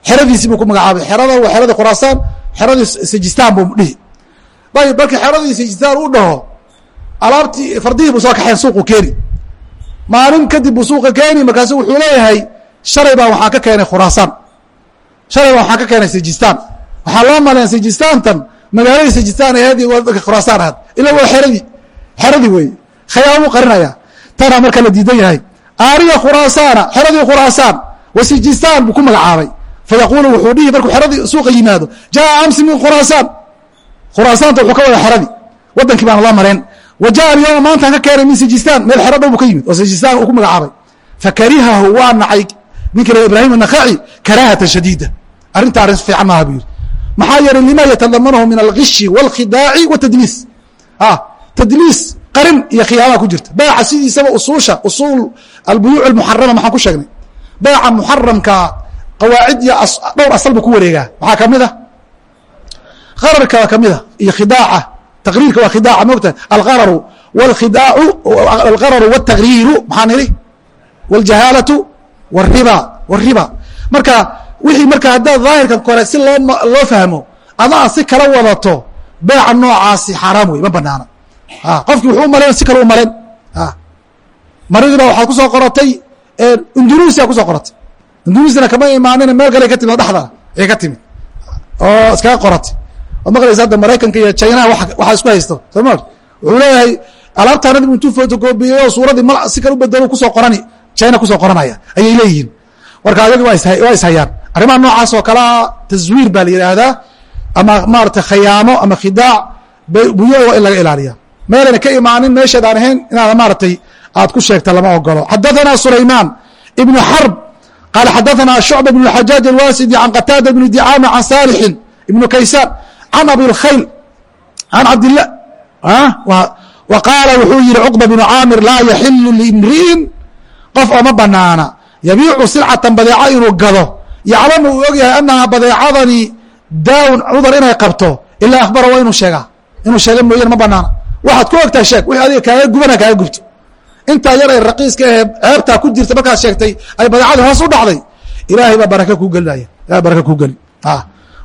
Xeradiisii buu ku magacaabay xerada waa xeradii khuraasaan xeradii sajistaan buu dhihi. Ayib markii xeradii sajistaan u dhaho alaabtii fardihii buu soo kaxeen suuqu keeni maalin kadib buu suuqa keeni markaasu wuxuu leeyahay shalay baa waxaan ka keenay khuraasaan shalay baa waxaan ka keenay sajistaan waxaa loo maleyn sajistaantan magaaladii sajistaan aheed iyo khuraasaan ahaad ila waa xeradii xeradii wey khayaamuu qarinaya. Tanaa marka la diidan yahay. Aariya khuraasaana xeradii khuraasaan wa sijistaan buu ku magacaabay. Fayaquulu wuxuu dhihi markuu xeradii suuqa yimaado jaa amsi min khuraasaan khuraasaanta wuxuu ka wada xeradii wadankii baana loo mareen wa jaa alyowma maantaan ka keenay min sijistaan meel xero dhow buu ka yimid oo sijistaan ku magacaabay fakarihahu waa nacay ninkii la ibrahim anakhaci karaahatan shadiida arrinta arrin fiican maaha buu yidhi maxaa yeelay lima yatadamanahu min algishi wاlkhidaaci watadliis tadliis qarin iyo khiyaamaha ku jirta beeca sidiisaba usuusha usuul albuyuuc almuxarama maxaan ku sheegnay beeca muxaramka qawaacid iyo dhowr asal ku wareegaa maxaa ka mid a qararka waa ka mid a iyo khidaaca taqriirka waa khidaaca moogtahay alararu alqararu wاtaqriiru maxaan idhi wاljahaalatu wriba wariba marka wixii marka haddaad daahirkan kore si loo loo fahmo adaa si kala wadato beeca noocaasi xaaraam wey ma banaana qofkii wuxuu umalayn si kale u malayn maridiiba waxaad ku soo qoratay indunusia ku soo qoratay indunusiana kama imaanin meel kale ka timid dhexdana ay ka timid oo iskaga qoratay waad maqlaysa hadda maraykanka iyo chinaha waxaa isku haysto. Soo ma wuxuu leeyahay alaabtaa nabigu intuu fotocobiyeey oo suuradii mal si kale u bedelo ku soo qorani china ku soo qoranaya. Ayay leeyihiin. Marka ayagi waa ishayaan arrimaha noocaas oo kalea taswiir baa la yidhaahdaa ama maarata khayaamo ama khidaac buyo waa in laga ilaaliya meelayna ka imaanin meesheed aan ahayn inaad maaratay aad ku sheegta lama ogolo xadaثana sulaymaan ibnu xarb qaala xadaثana shucba bn xajaaj alwasidi can qataada bni dicaama can saalixin ibnu kaysaan can abi اlkhayl can cabdillah wa qaala wuxuu yihi cuqba bnu caamir laa yaxilu limri'in qof ooma banaana yabiicu silcatan badeeca inuu gado yaclamu uu og yahay anahaa badeecadani daawun cudar inay qabto ilaa akhbara waa inuu sheegaa inuu sheega mooyane ma banaana waxaad ku ogtahay sheeg wixii adiga kaaga gubana kaaga gubto intaa yar ee raqiiska ahee ceebtaa ku jirta markaad sheegtay ay badeecadii hoos u dhacday ilaahay baa geli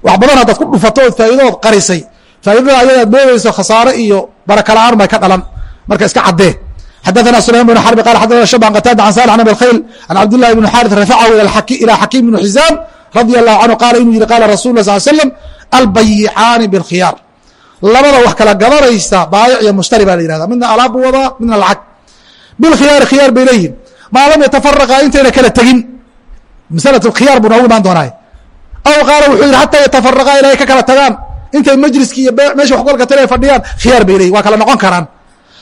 wax badan haddaad ku dhufato ood faa'iidadood qarisay faa'iidada ayadaad moodayso khasaare iyo baraka la'aan bay ka dhalan marka iska caddee xadaثna سليمان بن xرب qال xadثna شhب عن qتاadة عن sالح عن أبي الkhayل عن cabd اللhi بن xاrث رفعhu ilى xakيم بن حiزاm radي الlه عanهu qala inuu yihi qala rasul ه صل sلم albayicaani bاlkhiyaar labada wax kala gadanaysa baayic iyo mushtari baa la yihahda midna alaab buu wadaa midna lacag bilkhiyaari khiyaar bay leeyihin maa lam yatafaraqa intayna kala tegin maslaة khiyaar buu noogu imaan doonaa aw qaala wuxuu yihi xataa yatafaraqaa ilaa ay ka kala tagaan. Intay majliski iyo meesha wax kukalka tale fadhiyaan khiyaar bay leeyihiin waa kala noqon karaan.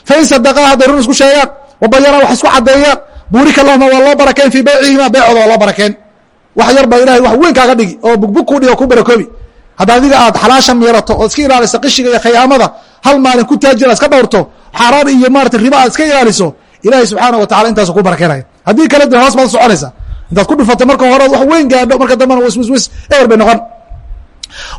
Fain sadaqaa hadday run isku sheegaan wabayanaa wax isku caddeeyaan buurika lahuma waa loo barakeen fii baycihima beecooda waa loo barakeen. Wax yar baa ilahay wax weyn kaaga dhigi oo bugbug kuu dhigi oo ku barakoobi hadda adiga aad xalaasha miirato ood iska ilaaliso qishiga iyo khayaamada hal maalin ku taajira iska dhowrto xaaraan iyo maarata riba aad iska ilaaliso ilahay subxaana wa tacala intaasu ku barakeynaya haddii kale de hoos baad soconaysa intaad ku dhufatay marka hore wax weyn gaadho marka dambena wis wis wis eber bay noqon.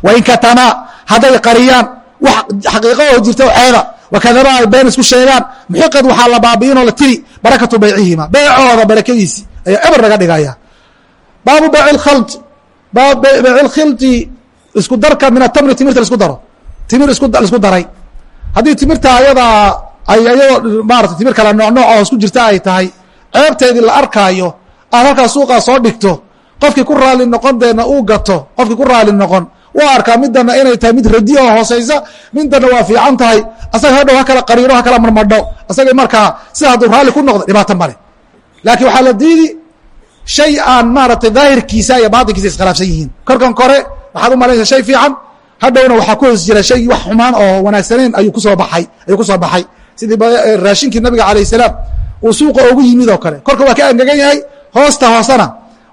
Wain katamaa hadday qariyaan wax xaqiiqa oo jirta oo wakadaba ay been isku sheegaan muxiqad waxaa la baabi'inoo la tiri barakatu baycihima beecooda barakadiisi ayaa eber laga dhigaya baabu khald baab khildi isku darka min atamri timirta la isku daro. Timir isku la isku daray. Haddii timirta ayadaa ay ayadoo maarata timir nooc nooc oo isku jirta ay tahay ceebteedii la arkaayo aad halkaa suuqaa soo dhigto qofkii ku raali noqon deena uu gato qofkii ku raali noqon. Waa arkaa midana inay tahay mid radiya oo hooseysa midana waa fiican tahay. Asaga hadhow ha kala qariiro ha kala marmadho. Asaga markaa sida hadduu raalli ku noqdo dhibaato male laakiin waxaa la diidi shay aan maaratay daahirkiisa iyo baatinkiisa iskhilaafsan yihiin. Korkan kore waxaad u malaysa shay fiican. Hadhowna waxaa ku hoos jira shay wax xumaan oo wanaagsanayn ayuu ku soo baxay ayuu ku soo baxay. Sidii raashinkii nabiga calayh salaam uu suuqa ogu yimid oo kale. Korka waa ka angegan yahay hoosta hoosena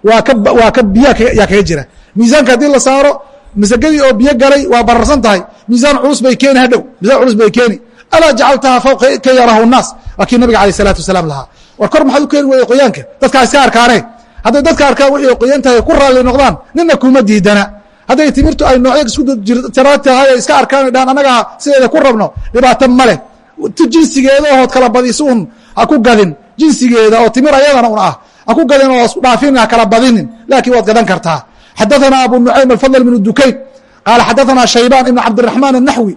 waa ka waa ka biya yaa kaga jira. Miisaanka haddii la saaro masagadii oo biyo galay waa bararsan tahay. Miisaan culus bay keeni hadhow miisaan culus bay keeni. Alaa jacaltaha fawqa ka yarahu naas waa kii nabiga alayh salatu wasalaam lahaa. War kor maxaad u keeni weyday qoyaanka? Dadkaa iska arkaanee hadday dadka arkaan wixii qoyan tahay ku raalli noqdaan nina kuma diidana. Hadday timirtu ay noocyo isku jira tahay iska arkaan dhahan annagaa sideeda ku rabno. Dhibaato ma leh. Jinsigeeda ood kala badis un ha ku gadin. Jinsigeeda oo timir ayadana un ah ha ku gadin oo isku dhaafin ha kala badinin laakiin waad gadan kartaa xadaثana abu nucaym alfadl bn dukayn qaala xadaثana shaybaan ibn cabdiraحmaan الnaxwi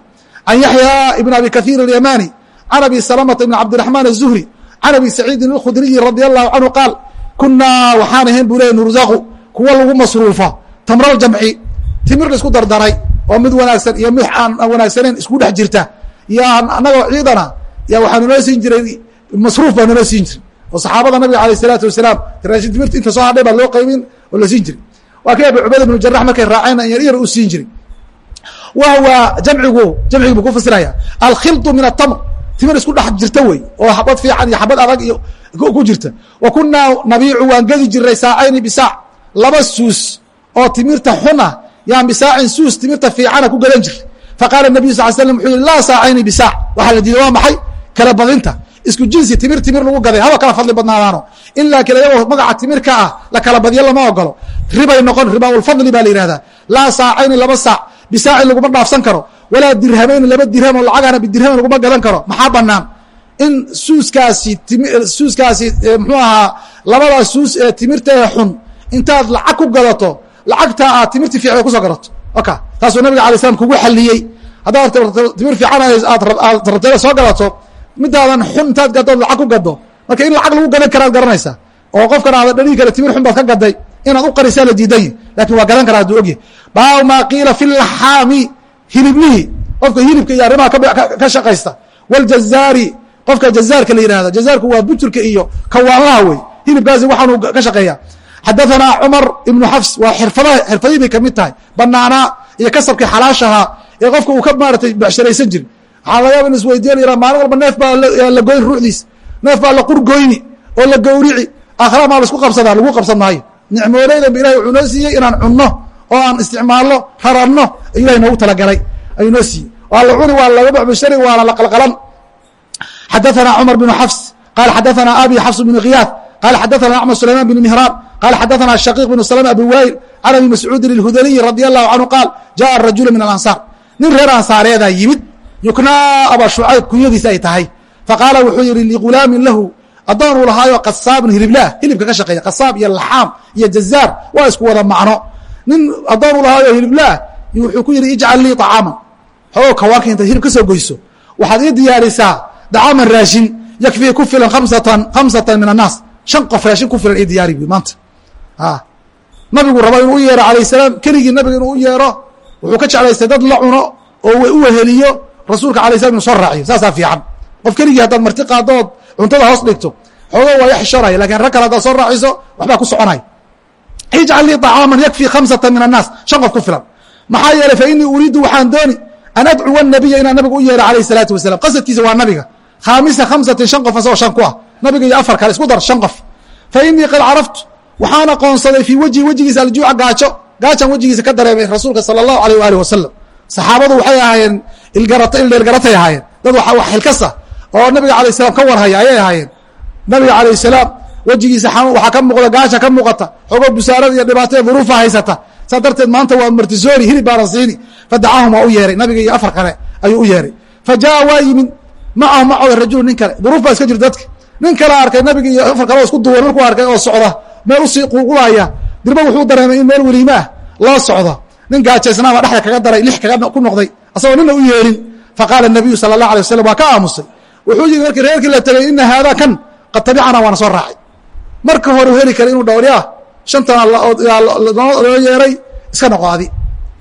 can yaxya ibn abi kahiir اlyamani can abi salamta ibn cabdiraحmaan الzuhri can abi saciidin اlkhudriyi radi allahu canhu qaal kunaa waxaan ahayn buu leey nurzaqu kuwa lagu masruufo tamral jamci timir la isku dardaray oo mid wanaagsan iyo mid aan wanaagsanayn isku dhex jirta iyo anagoo ciidana ya waxaa naloo siin jiray masruuf baa naloo siin jiray oo saxaabada nabiga alay salaatu wasalaam raashin dimirta inta soo hadhay baa loo qaybin oo la siin jiri waa kii abu cubayda bnu jarax markay raaceenna in yar yar u siin jiri wa huwa jamcigu jamcigi buu ku fasilaya alkhildu min atamr timir isku dhex jirta wey oo xabad fiican iyo xabad adag iyo ku jirta. Wa kunaa nabiicu waan gedi jiray saacayni bisaac laba suus oo timirta xun ah yaan bisaacin suus timirta fiicana ku gadan jir faqaala nabiyu sal l slm wuxuu yihi laa saacayni bisaac waxaa la diiday waa maxay? Kala badinta isku jinsi timir timir lagu gaday. Haba kala fadli badnaadaano. In laakiin ayagoo magaca timir ka ah la kala badiyo lama ogolo ribay noqon ribaaulfadli baa la yihahdaa laa saacayni laba saac bisaacin laguma dhaafsan karo. Walaa dirhamayni laba dirham oo lacagana bidirhamin laguma gadan karo. Maxaa banaan in suuskaasi suuskaasi mxuu ahaa labadaas suus ee timirta ee xun intaad lacag ku gadato lacagtaa aad timirti fiicda ku soo gadato oka taasuu nabiga alay slam kugu xaliyey haddaad timir fiican aad rabtay soo gadato midaadan xun intaad gadood lacag ku gado marka in lacag lagu gadan karaad garanaysaa oo qofkan aada dhalihi kale timir xun baad ka gaday inaad u qarisaa la diidanyi laakiin waa gadan karaa haduu ogyahy baabu maa qiila fi laxaami hiliblihi qofka hilibka iyo arrimaha ka shaqaysta. Wljazaari qofka jazaarka la yihahdo jazaarku waa bujurka iyo kawaanlaha wey. Hilibkaasi waxaanu ka shaqeeya xadaثana cumar ibnu xafs waa xirfadihii bay ka mid tahay. Banaanaa iyo kasabkii xalaashahaa ee qofka uu ka maaratay becshiraysan jiri waxaa laga yaaba in isweydiya la yihah maalin walba neef baa la goyn ruuxdiis neef baa la qurgoyni oo la gowrici aakhira maa laisku qabsadaa lagu qabsan maayo nicmooleydanba ilahay wuxuu noo siiyey inaan cunno oo aan isticmaalno raranno ilahay noogu talagalay ayuu noo siiyey waa la cuni waa laga bacbashari waana la qalqalan xadaثana cmar بن xfs qal xadaثana abi xfs بن kiyاad qal xadaثana أcmd سlayman بن مهrاn qal xadaثana shaqيq بن سلم abi wayl can abi mascuudin الhudaliي radي الlahu canهu qaal jaءa rajul min alanصاar nin reer ansaareedaa yimid yuknaa aba shucayb kunyadiisa ay tahay. Faqaala wuxuu yihi ligulaamin lahu. Adoon uu lahaayo qasaabun hiliblaah hilibka ka shaqeeya qasaab iyo laxaam iyo jazaar waa isku wada macno. Nin adoon uu lahaayo hiliblaah wuxuu ku yihi ijcal lii طacaaman xoogo kawaanka intaad hilib ka soo goyso. Waxaad ii diyaarisaa dacaaman raashin yakfii ku filan amsatan khamsatan min annaas shan qof raashin ku filan ii diyaari buy maanta. Nabigu rabo inuu u yeero alayh salaam keligii nabiga inuu u yeero wuxuu ka jeclaystay dad la cuno oo u weheliyo rasuulka alay slam inu soo raaciyo saasaa fiican qof keligii haddaad marti qaaddood cuntada hoos dhigto xoogo waa yaxshoonaya lakin rag kale haddaad soo raaciso waxbaa ku soconaya ijcal lii طacaaman yakfii khamsata min annaas shan qof ku filan maxaa yeeley fa inii uriidu waxaan dooni an adcuwa nabiya inaan nabiga u yeero alayh الsalaatu wasalam qasadkiisa waa nabiga khaamisa khamsatin shan qof asagoo shan ku ah nabiga iyo afar kale isku dar shan qof fa inii qad caraftu waxaan aqoonsaday fii wejhi wejigiisa aljuuca gaajo gaajaan wejigiisa ka dareemay rasuulka salى الlahu alيh waalih wasalam saxaabadu waxay ahaayeen ilgarata ildheergaratay ahaayeen. Dad wax xilkasa oo nabiga alayh salam ka warhaya ayay ahaayeen. Nabiga alayh salaam wejigiisa waxaa ka muuqda gaasha ka muuqata xogo busaarada iyo dhibaatada duruufa haysata. Saa darteed maanta waa martisoori hilib baanan siini. Fadacaahum u yeeray nabiga iyo afar kale ayuu u yeeray. Fa jaa waa yimid macahu macooda rajulu nin kale. Duruuf baa iska jir dadka. Nin kale arkay nabiga iyo afar kale oo isku duwan markuu arkay oo socda meel u sii quuqulaya dirba wuxuu dareemay in meel weliime ah loo socdo nin gaajaysnaaba dhexda kaga daray lix kaga ku noqday asagoo nina u yeerin faqaala nabiyu sala allah alay wasalam waa ka aamusay. Wuxuu yidhi markii reerkii la tegay ina haadaa kan qad tabicana waana soo raacay. Marka hore u heli kara inuu dhowrya shantana loo yeeray iska noqo adi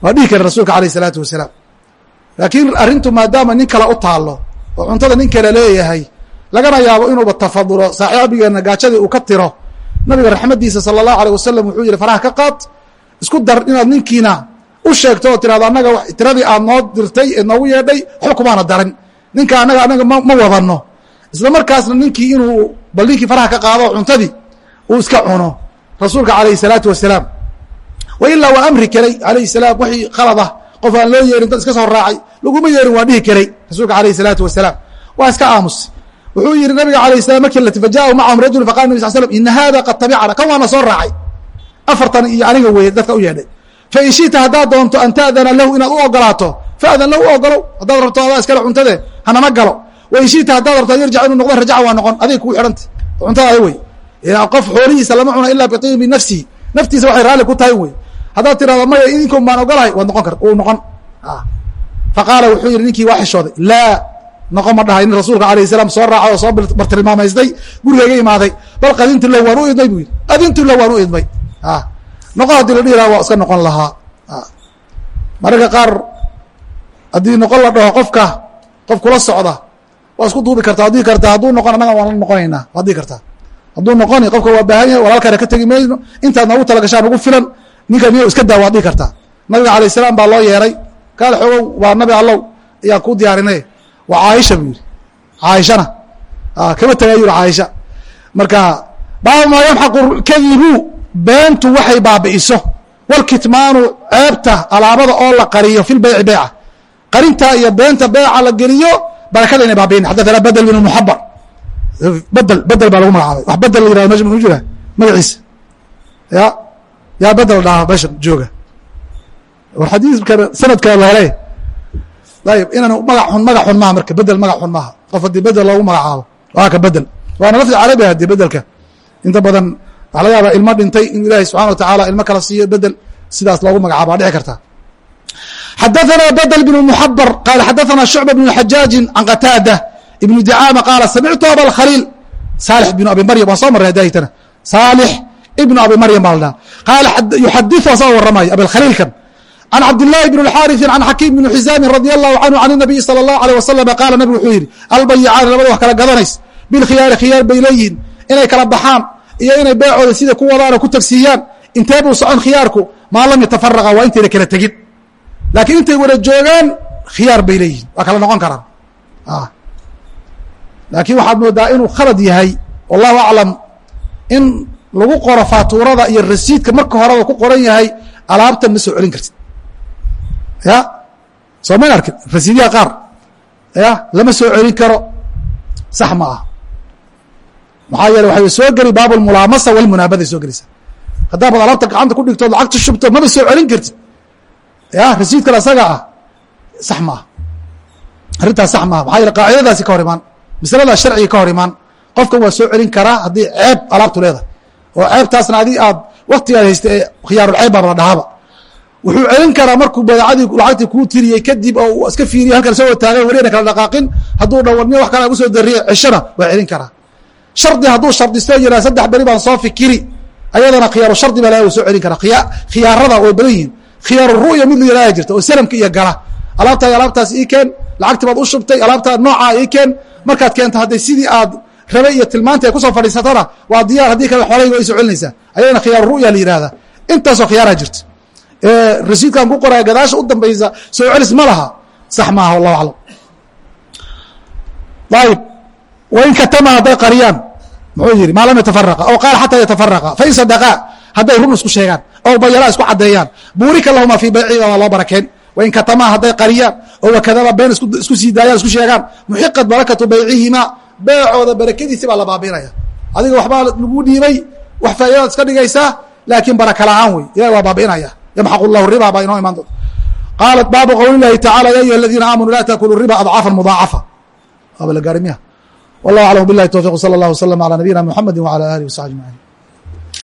waa rasuulka alayh isalaatu wasalaam. Laakiin arrintu maadaama nin kale u taallo oo cuntada nin kale leeyahay lagana yaabo inuuba tafadulo saaxiibigeenna gaajadii uu ka tiro nabiga raxmadiisa sala allahu wasalam wuxuu yihi faraha ka qaad isku dar inaad ninkiina u sheegto oo tirahdo annaga tiradii aad noo dirtay ee noogu yeedhay waxba kumaana darin. Ninka annaga anaga ma wadano isla markaasna ninkii inuu bal ninkii faraha ka qaado cuntadii uu iska cuno. Rasuulka alayh الsalaatu wasalaam. Wa ilaa waa amri karay alayh salaam wixii khalad ah qof aan loo yeerin dad iska soo raacay laguma yeerin waa dhihi karay rasuulka alayh salaatu wasalaam. Waa iska aamusay wuxuu yihi nabiga alayh salam markii fajaahu macahum rajulu faqala nabi sal slam ina hada qad tabicana kan waana soo raacay? Afartan iyo aniga weeye dadka u yeedhay fain shita haddaad doonto an ta'dana lahu inaad u ogolaato faadan lahu ogolow haddaad rabto adaa iskale cuntade hanama galo wain shita haddaad rabto yarjac inuu noqdo rajaca waa noqon adig kuu xidhanta cuntadaada wey qof xoolihiisa lama cuna ilaa biibi nafsihi naftiisa waxay raalli ku tahay wey haddaad tirahdo maya idinkoon baan ogolahay waad noqon kar uu noqon faqaala wuxuu yihi ninkii waa xishooday laa noqon ma dhahay nin rasuulka alayh salaam soo raacay oo soo bartilmaamaystay gurigayga imaaday bal qadintu lah waan u idmay bu yidhi adintu lah waan u idmay noqon haddii la dhihi laha waa iska noqon lahaa. Mararka qaar haddii noqon la dhaho qofka qof kula socda waa isku duubi kartaa. Waad dhihi kartaa hadduu noqon annaga waan la noqonaynaa. Waad dhihi kartaa. Hadduu noqoni qofka waa baahan yahay walaalkaana ka tegi mayno intaad noogu talagashaan ugu filan ninka miyo iska daa waad dhihi kartaa? Nabiga alayh salaam baa loo yeeray kaal xoogow waa nabi allow ayaan kuu diyaarinay. Waa caaisha buu yihi caaishana. Kama tegay yuri caaisha. Marka baabu maa yamxaqu kadibu beentu waxay baabi'iso. Walkitmaanu ceebta alaabada oo la qariyo fi lbeyci beyca qarinta iyo beenta beeca la geliyo barakada inay baabi'in. Xadathana bedel bin muxabar. Bedel bedel baa lagu magacaabay. Wax bedel la yiraahdo meesha mu jira? Magaciisa. Ya yaa bedel dhaha meesha jooga. War xadiiskana sanadkaa la hele ayib inaan magac xun magac xun maaha marka bedel magac xun maaha. Qof haddii bedel loogu magacaabo waa ka bedel waana lafdi carabi haddii bedelka inta badan waxa laga yaabaa ilmo dhintay in ilaahay subxana wa tacaala ilmo kala siiyo bedel sidaas loogu magacaabo dhici karta xadaثna bedel بن mحabr qal xadaثna شhucبة بن xajaaji can qataada ibn dicاama qaala samictu aba khaliil saalix bn abi maryam waa soo maray hadaytana saalix ibn abi maryam baa la dhaha qaala yuxadiث waa soo waramaya abikhaliilkan can cabdالlahi bn اxاariثi can xakiim bn xizaamin radي الlahu canhu can الnabiyi salى الlahu عalيه wasalam qaala nabig wuxuu yidhi albayicaani labada wax kala gadanays bilkhiyaari khiyaar bay leeyihin inay kala baxaan iyo inay beecooda sida ku wadaano ku tagsiiyaan intee buu socon khiyaarku? Maa lam yatafaraqa waa intayna kala tegin. Laakiin intay wada joogaan khiyaar bay leeyihiin waa kala noqon karaan. Laakiin waxaad moodaa inuu khalad yahay wallahu aclam in lagu qoro faatuurada iyo rasiidka marka horeba ku qoran yahay alaabta ma soo celin kartid. Ya? Soo mayn arkin? Rasiidyaha qaar. Ya? Lama soo celin karo. Sax ma ah maxaa yeele waxay soo geli baab lmulaamasa walmunaabaday soo gelaysaa haddaabad alaabta gacanta ku dhigtood lacagta shubto maba soo celin kartid. Ya rasiidkan asaga ah sax ma ah arrintaas sax maaha maxaa yeele qaacidadaasi ka hor imaan masaladaas sharciga ka hor imaan. Qofkan waa soo celin karaa haddii ceeb alaabtu leedahay. Oo ceebtaasna adi aad waktigaad haysta ee khiyaarulceeb baaba la dhahaaba wuxuu celin karaa markuu badeecadii lacagtii kuu tiriyey kadib oo iska fiiriyo halkan soo wataagan welina kala dhaqaaqin. Hadduu dhawarniyo wax kale ugu soo dariye ceshana waa celin karaa shardi hadduu shardisto yiraa saddex beri baan soo fikiri. Ayadana khiyaaru shardi baa laga soo celin khiya khiyaarada way badan yihiin. Khiyaaru ru'ya mid la jirta oo salamka iyo gala. Alaabtaadi alaabtaas ii keen lacagti baad u shubtay alaabtaa noocaa ii keen. Markaad keento hadday sidii aad rabay iyo tilmaanta ay ku soo fadhiisatona waa diyaar haddii kale xoolahayga way soo celinaysaa. Ayadana khiyaaru ru'ya la yihahdaa intaasoo khiyaaraa jirta. Rasiidkan ku qoraya gadaasha u dambaysa soo celis ma laha. Sax maaha wallahu aclam. Ayib wain katama hadday qariyaan muxuu yihi maa lam yatafaraqa aw qaala xataa yatafaraqa fain sadaqaa hadday run isku sheegaan oo bayala isku caddeeyaan buurika lahuma fii bayciga waa loo barakeen wain katamaa hadday qariyaan oo wakadaba been isku sii daayaan isku sheegaan muxiqat barakatu baycihima beecooda barakadiisi baa la baabiinaya adiga waxbaa lagu dhiibay wax faa'idaad iska dhigaysaa laakiin baraka la'aan wey ilahi waa baabiinaya yamxaq llahu riba baa inoo imaan doonta qaalat baabu qowli lahi tacala ya ayuha aladiina aamanuu laa taakulu riba adcaafa mudaacafa waaba la gaari miya wallahu aclam bilahi towfiq sala allah waslama ala nabiyina muxamedi wala alih wasaxbi ajmaciin